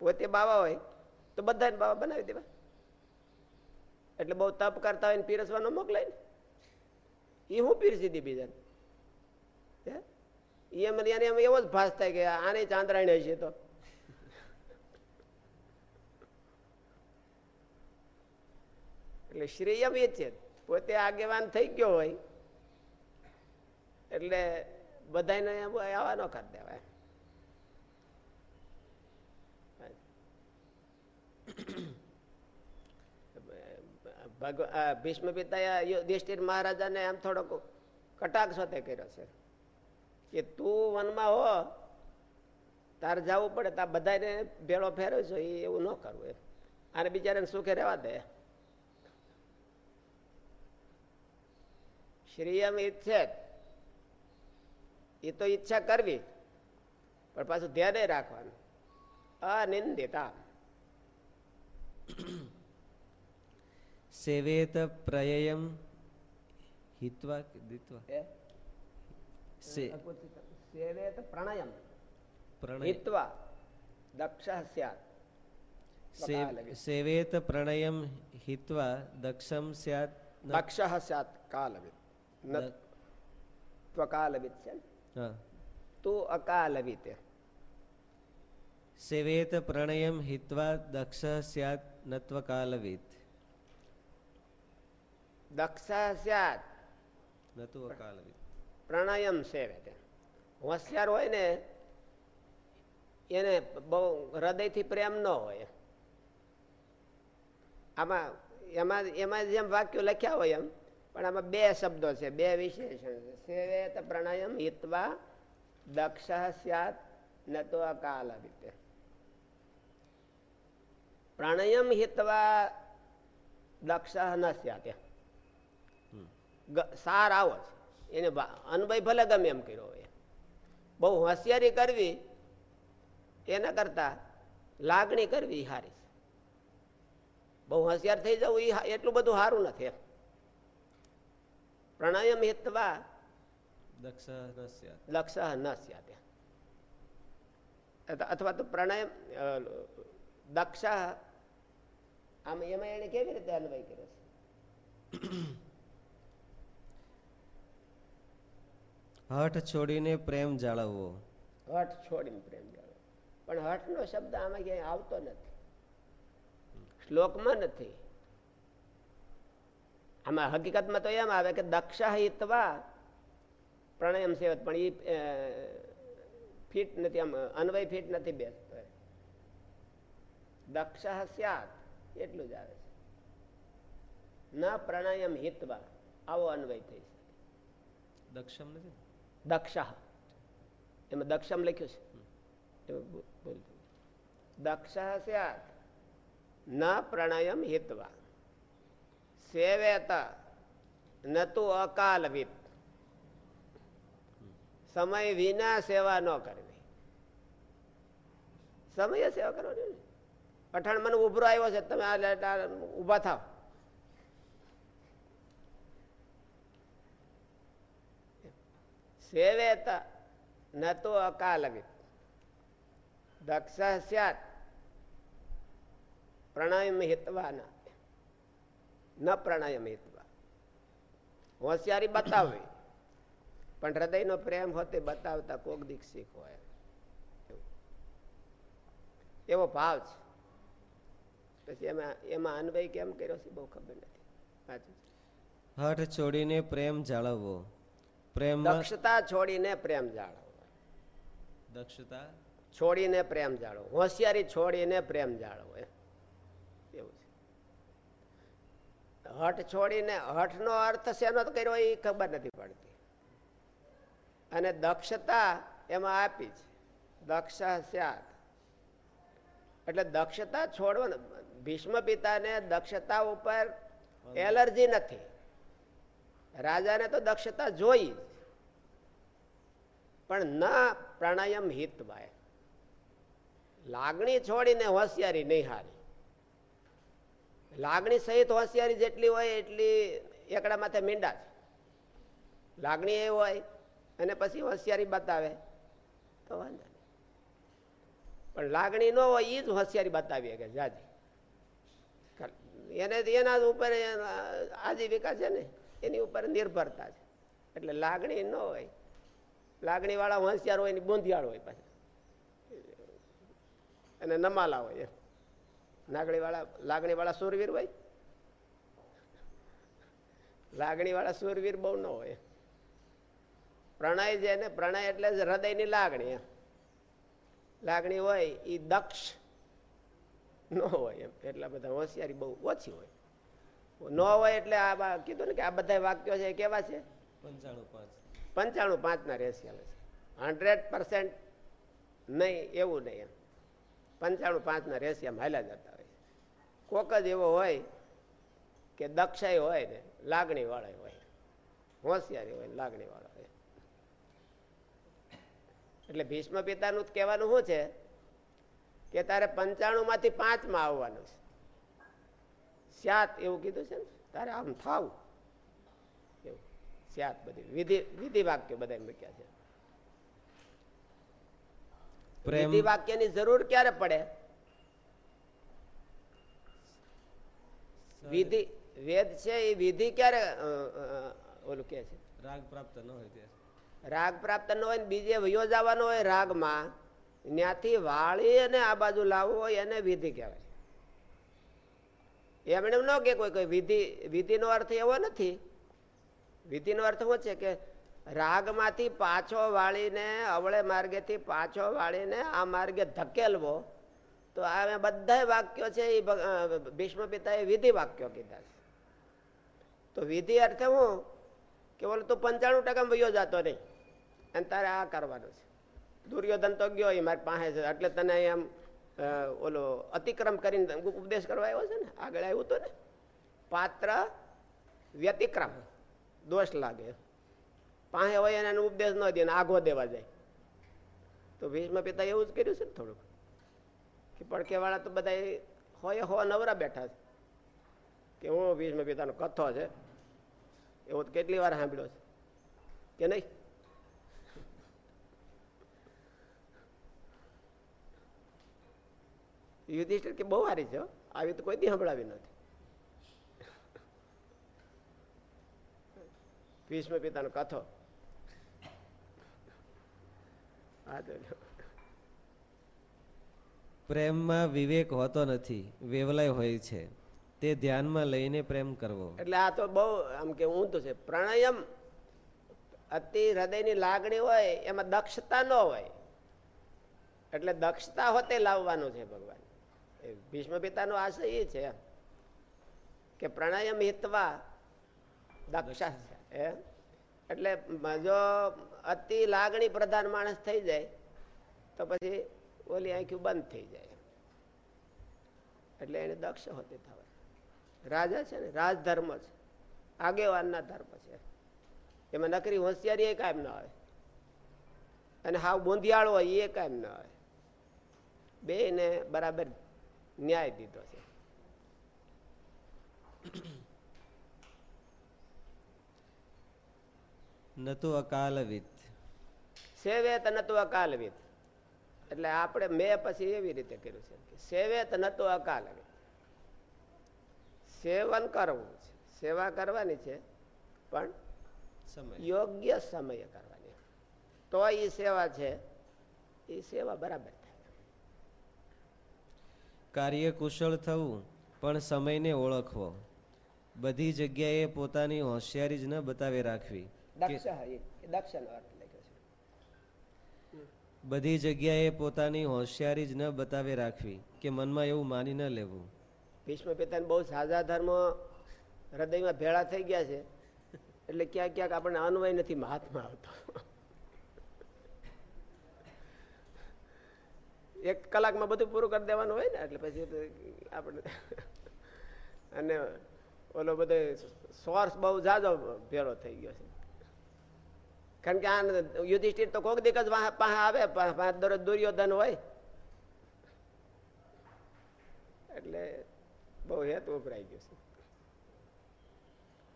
પોતે બાવા હોય તો બધાને બાવા બનાવી દેવા. એટલે બહુ તપ કરતા હોય ને પીરસવાનો મોકલાય ને. એ હું પીરસી દી બીજાને? એમ એમ એવો જ ભાસ થાય કે આને ચાંદ્રાયણ હશે તો. એટલે શ્રેયમ એ છે. પોતે આગેવાન થઈ ગયો હોય એટલે બધાને આવા ન કરી દેવાય. ભીષ્મ પિતાએ યુધિષ્ઠિર મહારાજાને આમ થોડોક કટાક્ષ સાથે કર્યો છે કે તું વનમાં હો, તારે જવું પડે, તાર બધાને ભેળો ફેરવ્યો છો એવું ન કરવું એમ. આને બિચારાને સુખે રહેવા દે. શ્રીયમ ઈચ્છે એ તો ઈચ્છા કરવી. પણ પાછું ધ્યાને રાખવાનું. અનિંદિતા. સેવેત પ્રયયમ હિત્વા દિત્વા. સેવેત પ્રણયમ. પ્રણય. હિત્વા. દક્ષ સ્યાત સેવેત પ્રણયમ હિત્વા દક્ષમ સ્યાત દક્ષ સ્યાત કાલવિત ન ત્વકાલવિદ છે. તું અકાલવિદ સેવેત પ્રણયમ હિત્વા દક્ષ સ્યાત નત્વકાલવિત દક્ષ સ્યાત નતુ અકાલવિત પ્રાણાયામ સેવે હોશિયાર હોય ને એને બહુ હૃદયથી પ્રેમ ન હોય આમાં એમાં એમાં જેમ વાક્યો લખ્યા હોય એમ પણ આમાં બે શબ્દો છે બે વિશેષણ છે. સેવેત પ્રાણાયામ હિતવા દક્ષ સ્યાત ન તો અકાલ રીતે પ્રાણાયામ હિતવા દક્ષ ન સ્યાત સાર આવો છે. એને અનુભય ભલે ગમે એમ કર્યો હોય. બહુ હોશિયારી કરવી એના કરતા લાગણી કરવી છે. બહુ હોશિયાર થઈ જવું એ એટલું બધું સારું નથી એમ. પ્રાણાયામ હિત્વા લક્ષ ન સ્યાત અથવા તો પ્રાણાયામ દક્ષ આમ એમાં એને કેવી રીતે અન્વય કર્યો છે? હઠ છોડીને પ્રેમ જાળવવો. હઠ છોડીને પ્રેમ જાળવવો. પણ હઠ નો શબ્દ આમાં ક્યાંય આવતો નથી. શ્લોકમાં નથી. આમાં હકીકતમાં તો એમ આવે કે દક્ષ હિતવા પ્રાણાયામ સેવત પણ એ ફિટ નથી આમ અન્વય ફિટ નથી બેસતો દક્ષ સ્યાત એટલું જ આવે છે. ન પ્રાણાયામ હિતવા આવો અન્વય થઈ શકે. દક્ષમ નથી? દક્ષ. એમાં દક્ષમ લખ્યું છે. એમાં દક્ષ સ્યાત ન પ્રણયમ હિત્વા. સેવેત ન તો અકાલવિત. સમય વિના સેવા ન કરવી. સમય સેવા કરવાની પઠાણ મને ઉભરો આવ્યો છે, તમે આ ઊભા થાવ. સેવેત ન તો અકાલવિત. દક્ષ સ્યાત. પ્રાણાયામ હિતવા ન પ્રાણાયામ હોશિયારી બતાવવી પણ હૃદયનો પ્રેમ હોતે બતાવતા કોક દીક શીખો એવો ભાવ છે. પછી એમાં એમાં અન્વય કેમ કર્યો છે બહુ ખબર નથી. સાચું છે. હઠ છોડીને પ્રેમ જાળવવો. પ્રેમ દક્ષતા છોડીને પ્રેમ જાળવવો. દક્ષતા? છોડીને પ્રેમ જાળવો હોશિયારી છોડીને પ્રેમ જાળવો એમ. એવું છે હઠ છોડીને હઠનો અર્થ શેનો કર્યો એ ખબર નથી પડતી. અને દક્ષતા એમાં આપી છે. દક્ષ એટલે દક્ષતા છોડવા ભીષ્મ પિતાને દક્ષતા ઉપર એલર્જી નથી. રાજાને તો દક્ષતા જોઈ. પણ ના પ્રાણાયામ હિતવાય. લાગણી છોડીને હોશિયારી નહીં હારી. લાગણી સહિત હોશિયારી જેટલી હોય એટલી એકડા માથે મીંડા છે. લાગણી એ હોય અને પછી હોશિયારી બતાવે, તો વાંધો નહીં. પણ લાગણી ન હોય એ જ હોશિયારી બતાવીએ કે જાજી. એને, એના ઉપર આજીવિકા છે ને, એની ઉપર નિર્ભરતા છે. એટલે લાગણી ન હોય. લાગણીવાળા હોશિયાર હોય ને, બુંધિયાળ હોય પાછા. અને નમાલા હોય લાગણી વાળા લાગણી વાળા સુરવીર હોય? લાગણી વાળા સુરવીર બહુ ન હોય. પ્રણય છે ને પ્રણય એટલે હૃદયની લાગણી. લાગણી હોય એ દક્ષ ન હોય એમ. એટલા બધા હોશિયારી બહુ ઓછી હોય. ન હોય એટલે આ કીધું ને કે આ બધા વાક્યો છે કેવા છે? પંચાણું પાંચ. પંચાણું પાંચના રેશિયા છે. હંડ્રેડ પર્સન્ટ નહીં એવું નહીં એમ. પંચાણું પાંચના રેશિયામાં હાલ્યા જતા. કોક જ એવો હોય કે દક્ષય હોય ને લાગણી વાળા હોય. હોશિયારી હોય લાગણી વાળા હોય. એટલે ભીષ્મ પિતાનું કહેવાનું શું છે? કે તારે પંચાણું માંથી પાંચમાં આવવાનું છે. સ્યાત એવું કીધું છે ને? તારે આમ થાવું. એવું. સ્યાત બધી. વિધિ વિધિ વાક્ય બધા મૂક્યા છે. વિધિ વાક્યની જરૂર ક્યારે પડે? વિધિ વેદ છે એ વિધિ ક્યારે ઓલું કે છે? રાગ પ્રાપ્ત ન હોય ત્યારે રાગ પ્રાપ્ત ન હોય બીજે વયો જવાનો હોય રાગમાં ત્યાંથી વાળી અને આ બાજુ લાવવો હોય એને વિધિ કહેવાય. એમણે એમ ન કે કોઈ કોઈ વિધિ વિધિનો અર્થ એવો નથી. વિધિનો અર્થ શું છે કે રાગમાંથી પાછો વાળીને અવળે માર્ગેથી પાછો વાળીને આ માર્ગે ધકેલવો તો આ બધા વાક્યો છે એ ભીષ્મ પિતાએ વિધિ વાક્યો કીધા છે. તો વિધિ અર્થે હું કે બોલો તું પંચાણું ટકા વયો જતો નહીં. અને તારે આ કરવાનું છે. દુર્યોધન તો ગયો એ મારી પાસે એટલે તને એમ ઓલો અતિક્રમ કરીને ઉપદેશ કરવા આવ્યો છે ને? આગળ આવ્યું હતું ને? પાત્ર વ્યતિક્રમ. દોષ લાગે. પાસે હોય એને ઉપદેશ ન દે આગો દેવા જાય. તો ભીષ્મ પિતા એવું જ કર્યું છે ને થોડુંક? કે પડખેવાળા તો બધા હોય હો નવરા બેઠા છે. કે હું ભીષ્મ પિતાનો કથો છે. એવું તો કેટલી વાર સાંભળ્યો છે. કે નહીં? યુધિષ્ઠિર કે બહુ સારી છે. આવી તો કોઈ દી સાંભળાવી નથી. ભીષ્મ પિતાનો કથો હા તો. પ્રેમમાં વિવેક હોતો નથી, વેવલાય હોય છે. તે ધ્યાનમાં લઈને પ્રેમ કરવો. એટલે આ તો બહુ આમ કે ઊંધું છે. પ્રાણાયામ અતિ હૃદયની લાગણી હોય, એમાં દક્ષતા ન હોય. એટલે દક્ષતા હોતે લાવવાનું છે ભગવાન. ભીષ્મ પિતાનો આશય એ છે કે પ્રાણાયામ હિતવા દક્ષા છે એટલે જો અતિ લાગણી પ્રધાન માણસ થઈ જાય, તો પછી ઓલી આંખ્યું બંધ થઈ જાય. એટલે એને દક્ષ હોતી થવાય રાજા છે ને રાજધર્મ છે. આગેવાનના ધર્મ છે. એમાં નકરી હોશિયારી એ કાયમ ના આવે અને હાવ બોંધિયાળો હોય એ કાયમ ના આવે બે ને બરાબર ન્યાય દીધો છે. નતુ અકાલવિત. સેવેત નતુ અકાલવિત. એટલે આપણે મેં પછી એવી રીતે કર્યું છે કે સેવેત નતો અકાલ સેવન કરવું છે. સેવા કરવાની છે પણ યોગ્ય સમયે કરવાની. તો એ સેવા છે એ સેવા બરાબર થાય. કાર્ય કુશળ થવું પણ સમયને ઓળખવો. બધી જગ્યાએ પોતાની હોશિયારી જ ન બતાવી રાખવી. કે દક્ષ એ દક્ષનો અર્થ લખ્યો છે બધી જગ્યાએ પોતાની હોશિયારી જ ન બતાવી રાખવી કે મનમાં એવું માની ન લેવું. ભીષ્મ પિતાને બહુ સાજા ધર્મ હૃદયમાં ભેળા થઈ ગયા છે. એટલે ક્યાંક ક્યાંક આપણને અન્વય નથી હાથમાં આવતો. એક કલાકમાં બધું પૂરું કરી દેવાનું હોય ને, એટલે પછી આપણે અને ઓલો બધો સોર્સ બહુ જાજો ભેળો થઈ ગયો છે. કારણ કે આ યુધિષ્ઠિર તો કોક દીક જ પાસે આવે દુર્યોધન હોય. એટલે બહુ હેતુ ઉભરાઈ ગયું છે.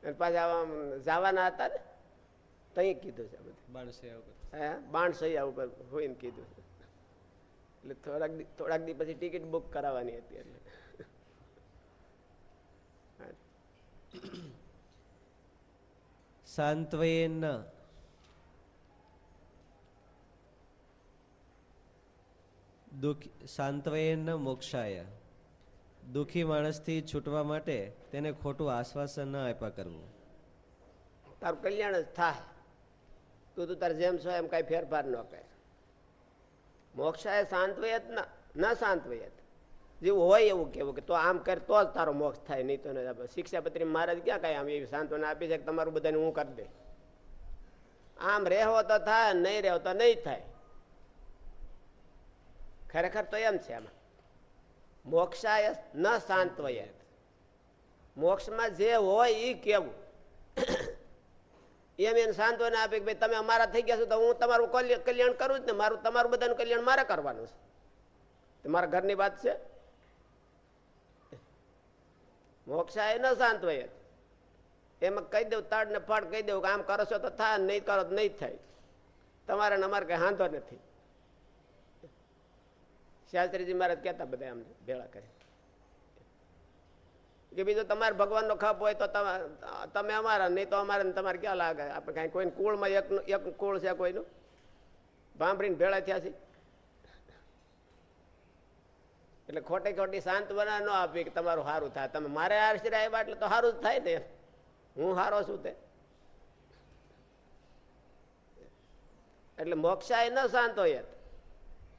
અને પાછા જવાના હતા ને તઈ કીધું છે બધું. હે બાણ સૈયા ઉપર હોઈને કીધું છે. એટલે થોડાક થોડાક દી પછી ટિકિટ બુક કરાવવાની હતી એટલે. સાંત્વયેન દુઃખ સાંત્વયેન મોક્ષાય. દુઃખી માણસથી છૂટવા માટે તેને ખોટું આશ્વાસન ન આપ્યા કરવું. તારું કલ્યાણ જ થાય. તું તું તારે જેમ છો એમ કઈ ફેરફાર ન કરે. મોક્ષાય શાંતવયત ન શાંતવયત જેવું હોય એવું કેવું કે તો આમ કર તો જ તારો મોક્ષ થાય, નહીં તો. શિક્ષાપત્રી મહારાજ ક્યાં કાંઈ આમ એવી સાંત્વના આપી છે કે તમારું બધાને હું કરી દે. આમ રહેવો તો થાય, નહીં રહેવો તો નહીં થાય. ખરેખર તો એમ છે આમાં. મોક્ષાય ન શાંતવય. મોક્ષમાં જે હોય એ કેવું. એમ એને સાંત્વના આપે કે ભાઈ તમે અમારા થઈ ગયા છો તો હું તમારું કલ્ય- કલ્યાણ કરું જ ને. મારું, તમારું બધાનું કલ્યાણ મારે કરવાનું છે. મારા ઘરની વાત છે? મોક્ષા એ ન શાંત હોય એમાં કહી દઉં તડ ને ફળ કહી દઉં કે આમ કરો છો તો થાય, નહીં કરો નહીં થાય. તમારે અમારે કઈ વાંધો નથી. શાસ્ત્રીજી મહારાજ કહેતા બધા અમને ભેળા કરે. કે બીજું તમારે ભગવાનનો ખપ હોય તો તમે- અમારા, નહીં તો અમારે તમારે ક્યાં લાગે? આપણે કાંઈ કોઈને કુળમાં એક એક કુળ છે કોઈનું? ભાંભરીને ભેળા થયા છે. એટલે ખોટે ખોટી સાંત્વના ન આપી કે તમારું સારું થાય. તમે મારે આશરે આવ્યા એટલે તો સારું જ થાય ને હું સારો છું તે. એટલે મોક્ષાય ન શાંત હોય.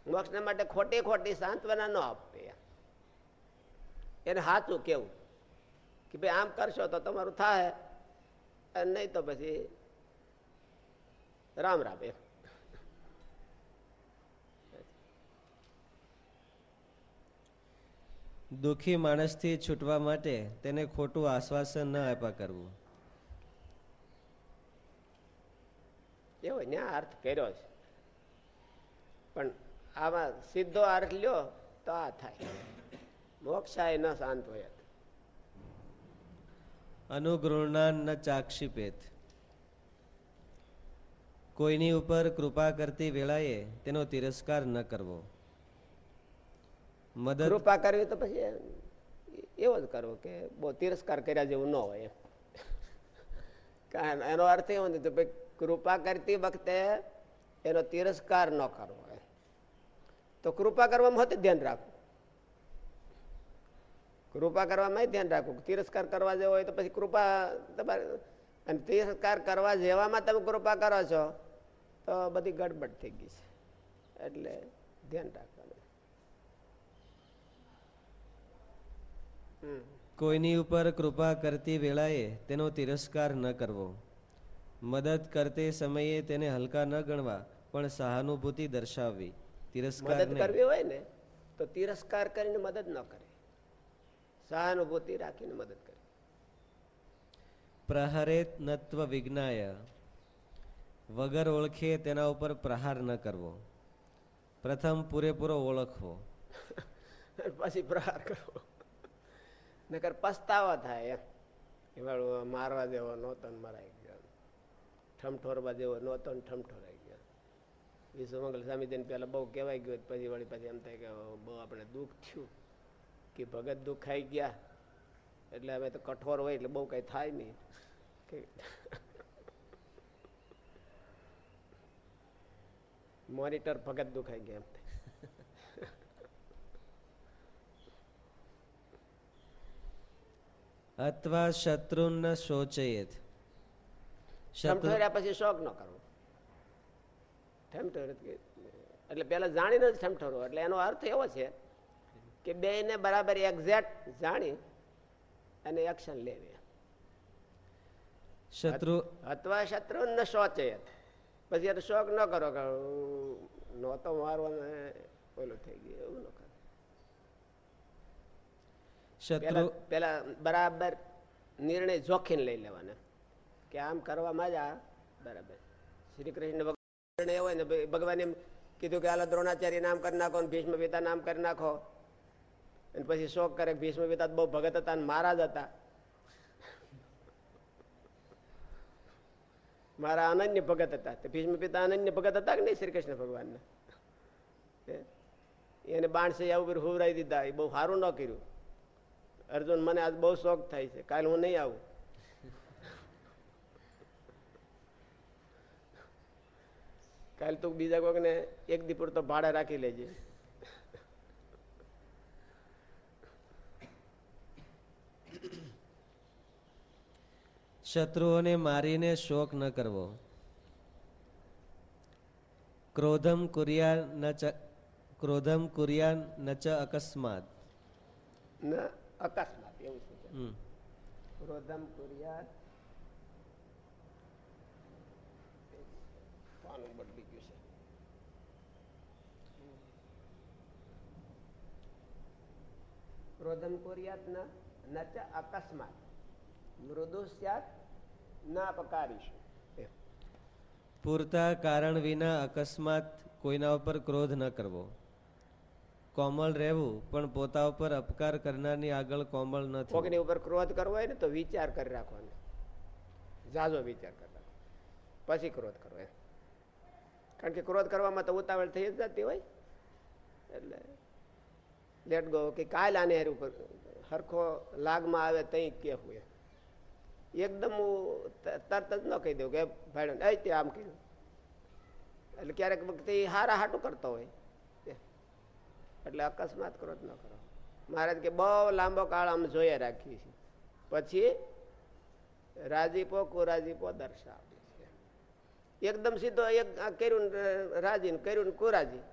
મોક્ષને માટે ખોટી ખોટી સાંત્વના ન આપે. એને સાચું કેવું? કે ભાઈ આમ કરશો તો તમારું થાય. અને નહીં તો પછી રામ રામ. એમ દુઃખી માણસથી છૂટવા માટે તેને ખોટું આશ્વાસન ન આપ્યા કરવું. એવો ન્યા અર્થ કર્યો છે. પણ આમાં સીધો અર્થ લ્યો તો આ થાય. મોક્ષાય ન શાંત હોય. અનુગૃણાન ન ચાક્ષિપેત. કોઈની ઉપર કૃપા કરતી વેળાએ તેનો તિરસ્કાર ન કરવો. મદદ કૃપા કરવી તો પછી એવો જ કરવો કે બહુ તિરસ્કાર કર્યા જેવું ન હોય કારણ એનો અર્થ એવો નથી કૃપા કરતી વખતે એનો તિરસ્કાર ન કરવો. તો કૃપા કરવામાં હોતી ધ્યાન રાખવું. કૃપા કરવામાં ધ્યાન રાખવું. તિરસ્કાર કરવા જેવો હોય તો પછી કૃપા તમારે, અને તિરસ્કાર કરવા જેવામાં તમે કૃપા કરો છો, તો બધી ગડબડ થઈ ગઈ છે. એટલે ધ્યાન રાખવાનું. કોઈની ઉપર કૃપા કરતી વેળાએ તેનો તિરસ્કાર ન કરવો. મદદ કરતે સમયે તેને હલકા ન ગણવા, પણ સહાનુભૂતિ દર્શાવવી. તિરસ્કાર મદદ કરવી હોય ને તો તિરસ્કાર કરીને મદદ ન કરે. સહાનુભૂતિ રાખીને મદદ કરે. પ્રહરેત નત્વ વિજ્ઞાય. વગર ઓળખે તેના ઉપર પ્રહાર ન કરવો. પ્રથમ પૂરેપૂરો ઓળખવો. પછી પ્રહાર કરવો. નકર પસ્તાવા થાય એમ. મારવા જેવો નહોતો મરાઈ ગયો. ઠમઠોરવા જેવો નહોતો ઠમઠોર. વિશ્વમંગલ સ્વામીજીને પહેલા બહુ કહેવાય ગયું પછી વળી પછી એમ થાય કે બહુ આપણે દુઃખ થયું કે ભગત દુઃખ ખાઈ ગયા. એટલે હવે તો કઠોર હોય એટલે બહુ કઈ થાય નહીં. કે મોનિટર ભગત દુખાઈ ગયા એમ અથવા શત્રુન શોચયેત શત્રુ પછી શોક ન કરવો. ઠમઠોર એટલે પેલા જાણીને જ ઠમઠોરવો એટલે એનો અર્થ એવો છે કે બેયને બરાબર એક્ઝેક્ટ જાણી અને એક્શન લેવી. શત્રુ અથવા શત્રુ ન શોચે પછી એને શોખ ન કરો કે નહોતો મારો ઓલું થઈ ગયું એવું ન કરો. શત્રુ પેલા બરાબર નિર્ણય જોખીને લઈ લેવાના. કે આમ કરવામાં જ આ બરાબર. શ્રી કૃષ્ણ નિર્ણય હોય ને ભગવાન એમ કીધું કે આલા દ્રોણાચાર્ય નામ કરી નાખો ભીષ્મ પિતા નામ કરી નાખો. અને પછી શોક કરે ભીષ્મ પિતા બહુ ભગત હતા મહારાજ હતા. મારા અનન્ય ભગત હતા. તે ભીષ્મ પિતા અનન્ય ભગત હતા કે નહીં શ્રી કૃષ્ણ ભગવાનના એને બાણસે આવું બધું હુવરાઈ દીધા. એ બહુ સારું ન કર્યું. અર્જુન મને આજ બહુ શોખ થાય છે. કાલે હું નહીં આવું. કાલે તું બીજા કોકને એક દી પૂરતો ભાડે રાખી લેજે. શત્રુઓને મારીને શોક ન કરવો. ક્રોધમ કુરિયા ન ચ ક્રોધમ કુરિયા ન ચ અકસ્માત. ન અકસ્માત એવું છે. ક્રોધમ કુર્યાત પાનું બદલી ગયું છે ક્રોધમ કુર્યાત ન ન ચ અકસ્માત મૃદુ સ્યાત ના અપકારીશું પૂરતા કારણ વિના અકસ્માત કોઈના ઉપર ક્રોધ ન કરવો કોમળ રહેવું પણ પોતા ઉપર અપકાર કરનારની આગળ કોમળ ન કોકની ઉપર ક્રોધ કરવો હોય ને તો વિચાર કરી રાખવાનો ઝાઝો વિચાર કરી રાખો પછી ક્રોધ કરવો કારણ કે ક્રોધ કરવામાં તો ઉતાવળ થઈ જ જતી હોય એટલે લેટ ગો કે કાલ આને હારે ઉપર હરખો લાગમાં આવે તઈ એમ. એકદમ હું તરત જ ન કહી દઉં કે ભાઈ એ તે આમ કહ્યું એટલે ક્યારેક વખતે હારા હાટું કરતો હોય. એટલે અકસ્માત કરો જ ન કરો. મહારાજ કે બહુ લાંબો કાળ આમ જોઈએ રાખીએ છીએ. પછી રાજીપો કુરાજીપો દર્શાવે છે. એકદમ સીધો એક કર્યું ને રાજી કર્યું ને કુરાજી,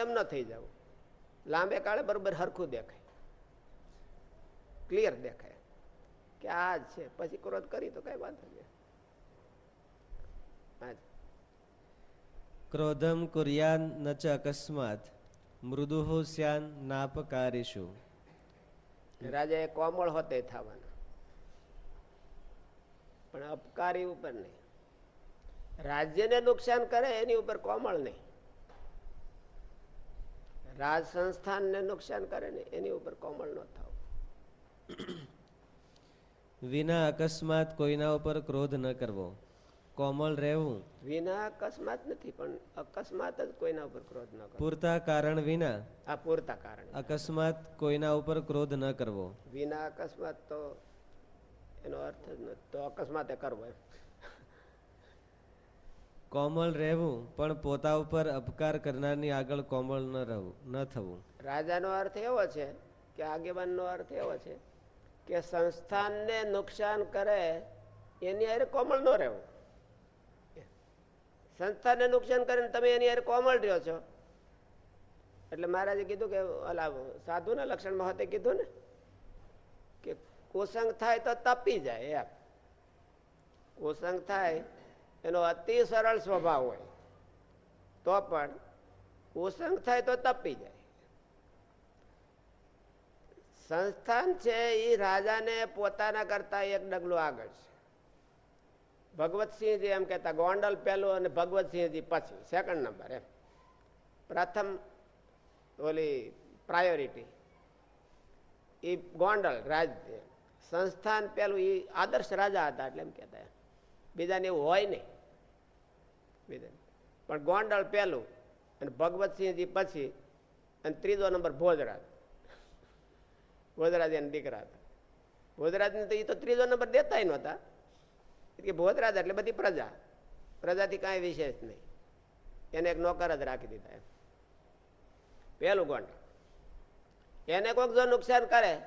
એમ ન થઈ જવું. લાંબે કાળે બરોબર હરખું દેખાય. ક્લિયર દેખાય. કે આ જ છે. પછી ક્રોધ કરી તો કઈ વાંધો નહીં. ક્રોધમ કુર્યાન ન ચ અકસ્માત. મૃદુહો સ્યાન નાપકારીશું રાજા એ કોમળ હોતે થવાના. પણ અપકારી ઉપર નહીં. રાજ્યને નુકસાન કરે એની ઉપર કોમળ નહીં. રાજ સંસ્થાનને નુકસાન કરે ને એની ઉપર કોમળ ન થવું. વિના અકસ્માત કોઈના ઉપર ક્રોધ ન કરવો. કોમળ રહેવું. વિના અકસ્માત નથી પણ અકસ્માત જ કોઈના ઉપર ક્રોધ ન કરવો. પૂરતા કારણ વિના. આ પૂરતા કારણ અકસ્માત કોઈના ઉપર ક્રોધ ન કરવો. વિના અકસ્માત તો એનો અર્થ જ નથી તો અકસ્માતે કરવો એમ. કોમળ રહેવું, પણ પોતા ઉપર અપકાર કરનારની આગળ કોમળ ન રહેવું, ન થવું. રાજાનો અર્થ એવો છે કે આગેવાનનો અર્થ એવો છે કે સંસ્થાનને નુકસાન કરે, એની હારે કોમળ ન રહેવું. સંસ્થાને નુકસાન કરે તમે એની હારે કોમળ રહ્યો છો. એટલે મહારાજે કીધું કે ઓલા સાધુના લક્ષણમાં હોતે કીધું ને કે, કોસંગ થાય તો તપી જાય એમ. કોસંગ થાય એનો અતિ સરળ સ્વભાવ હોય. તો પણ કુસંગ થાય તો તપી જાય. સંસ્થાન છે એ રાજાને પોતાના કરતા એક ડગલું આગળ છે. ભગવતસિંહજી એમ કહેતા, ગોંડલ પહેલું અને ભગવતસિંહજી પછી સેકન્ડ નંબર એમ. પ્રથમ ઓલી પ્રાયોરિટી એ ગોંડલ રાજ, સંસ્થાન પેલું એ આદર્શ રાજા હતા એટલે એમ કહેતા એમ. બીજાને એવું હોય નહીં. બીજા પણ ગોંડલ પહેલું અને ભગવતસિંહજી પછી અને ત્રીજો નંબર ભોજરાજ. ભોજરાજ એના દીકરા હતા. ભોજરાજને તો એ તો ત્રીજો નંબર દેતા નહોતા. કે ભોજરાજ એટલે બધી પ્રજા. પ્રજાથી કાંઈ વિશેષ નહીં. એને એક નોકર જ રાખી દીધા એમ. પહેલું ગોંડલ. એને કોઈક જો નુકસાન કરે,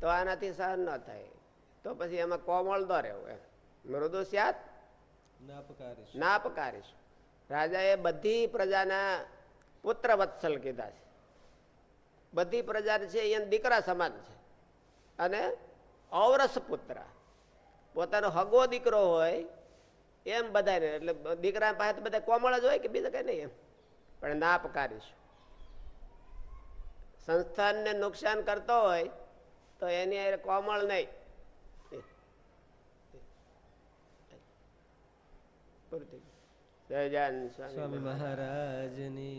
તો આનાથી સહન ન થાય. તો પછી એમાં કોમળ દો રહેવું એમ. મૃદુ સ્યાત? ના રાજાએ બધી પ્રજાના પુત્ર વત્સલ કીધા છે. બધી પ્રજા છે એ દીકરા સમાન છે. અને ઔરસ પુત્ર. પોતાનો હગો દીકરો હોય એમ બધાને એટલે દીકરા પાસે તો બધા કોમળ જ હોય કે બીજા કઈ નહીં એમ. પણ ના અપકારીશ સંસ્થાનને નુકસાન કરતો હોય તો એની કોમળ નહીં. સ્વામી સ્વામી મહારાજની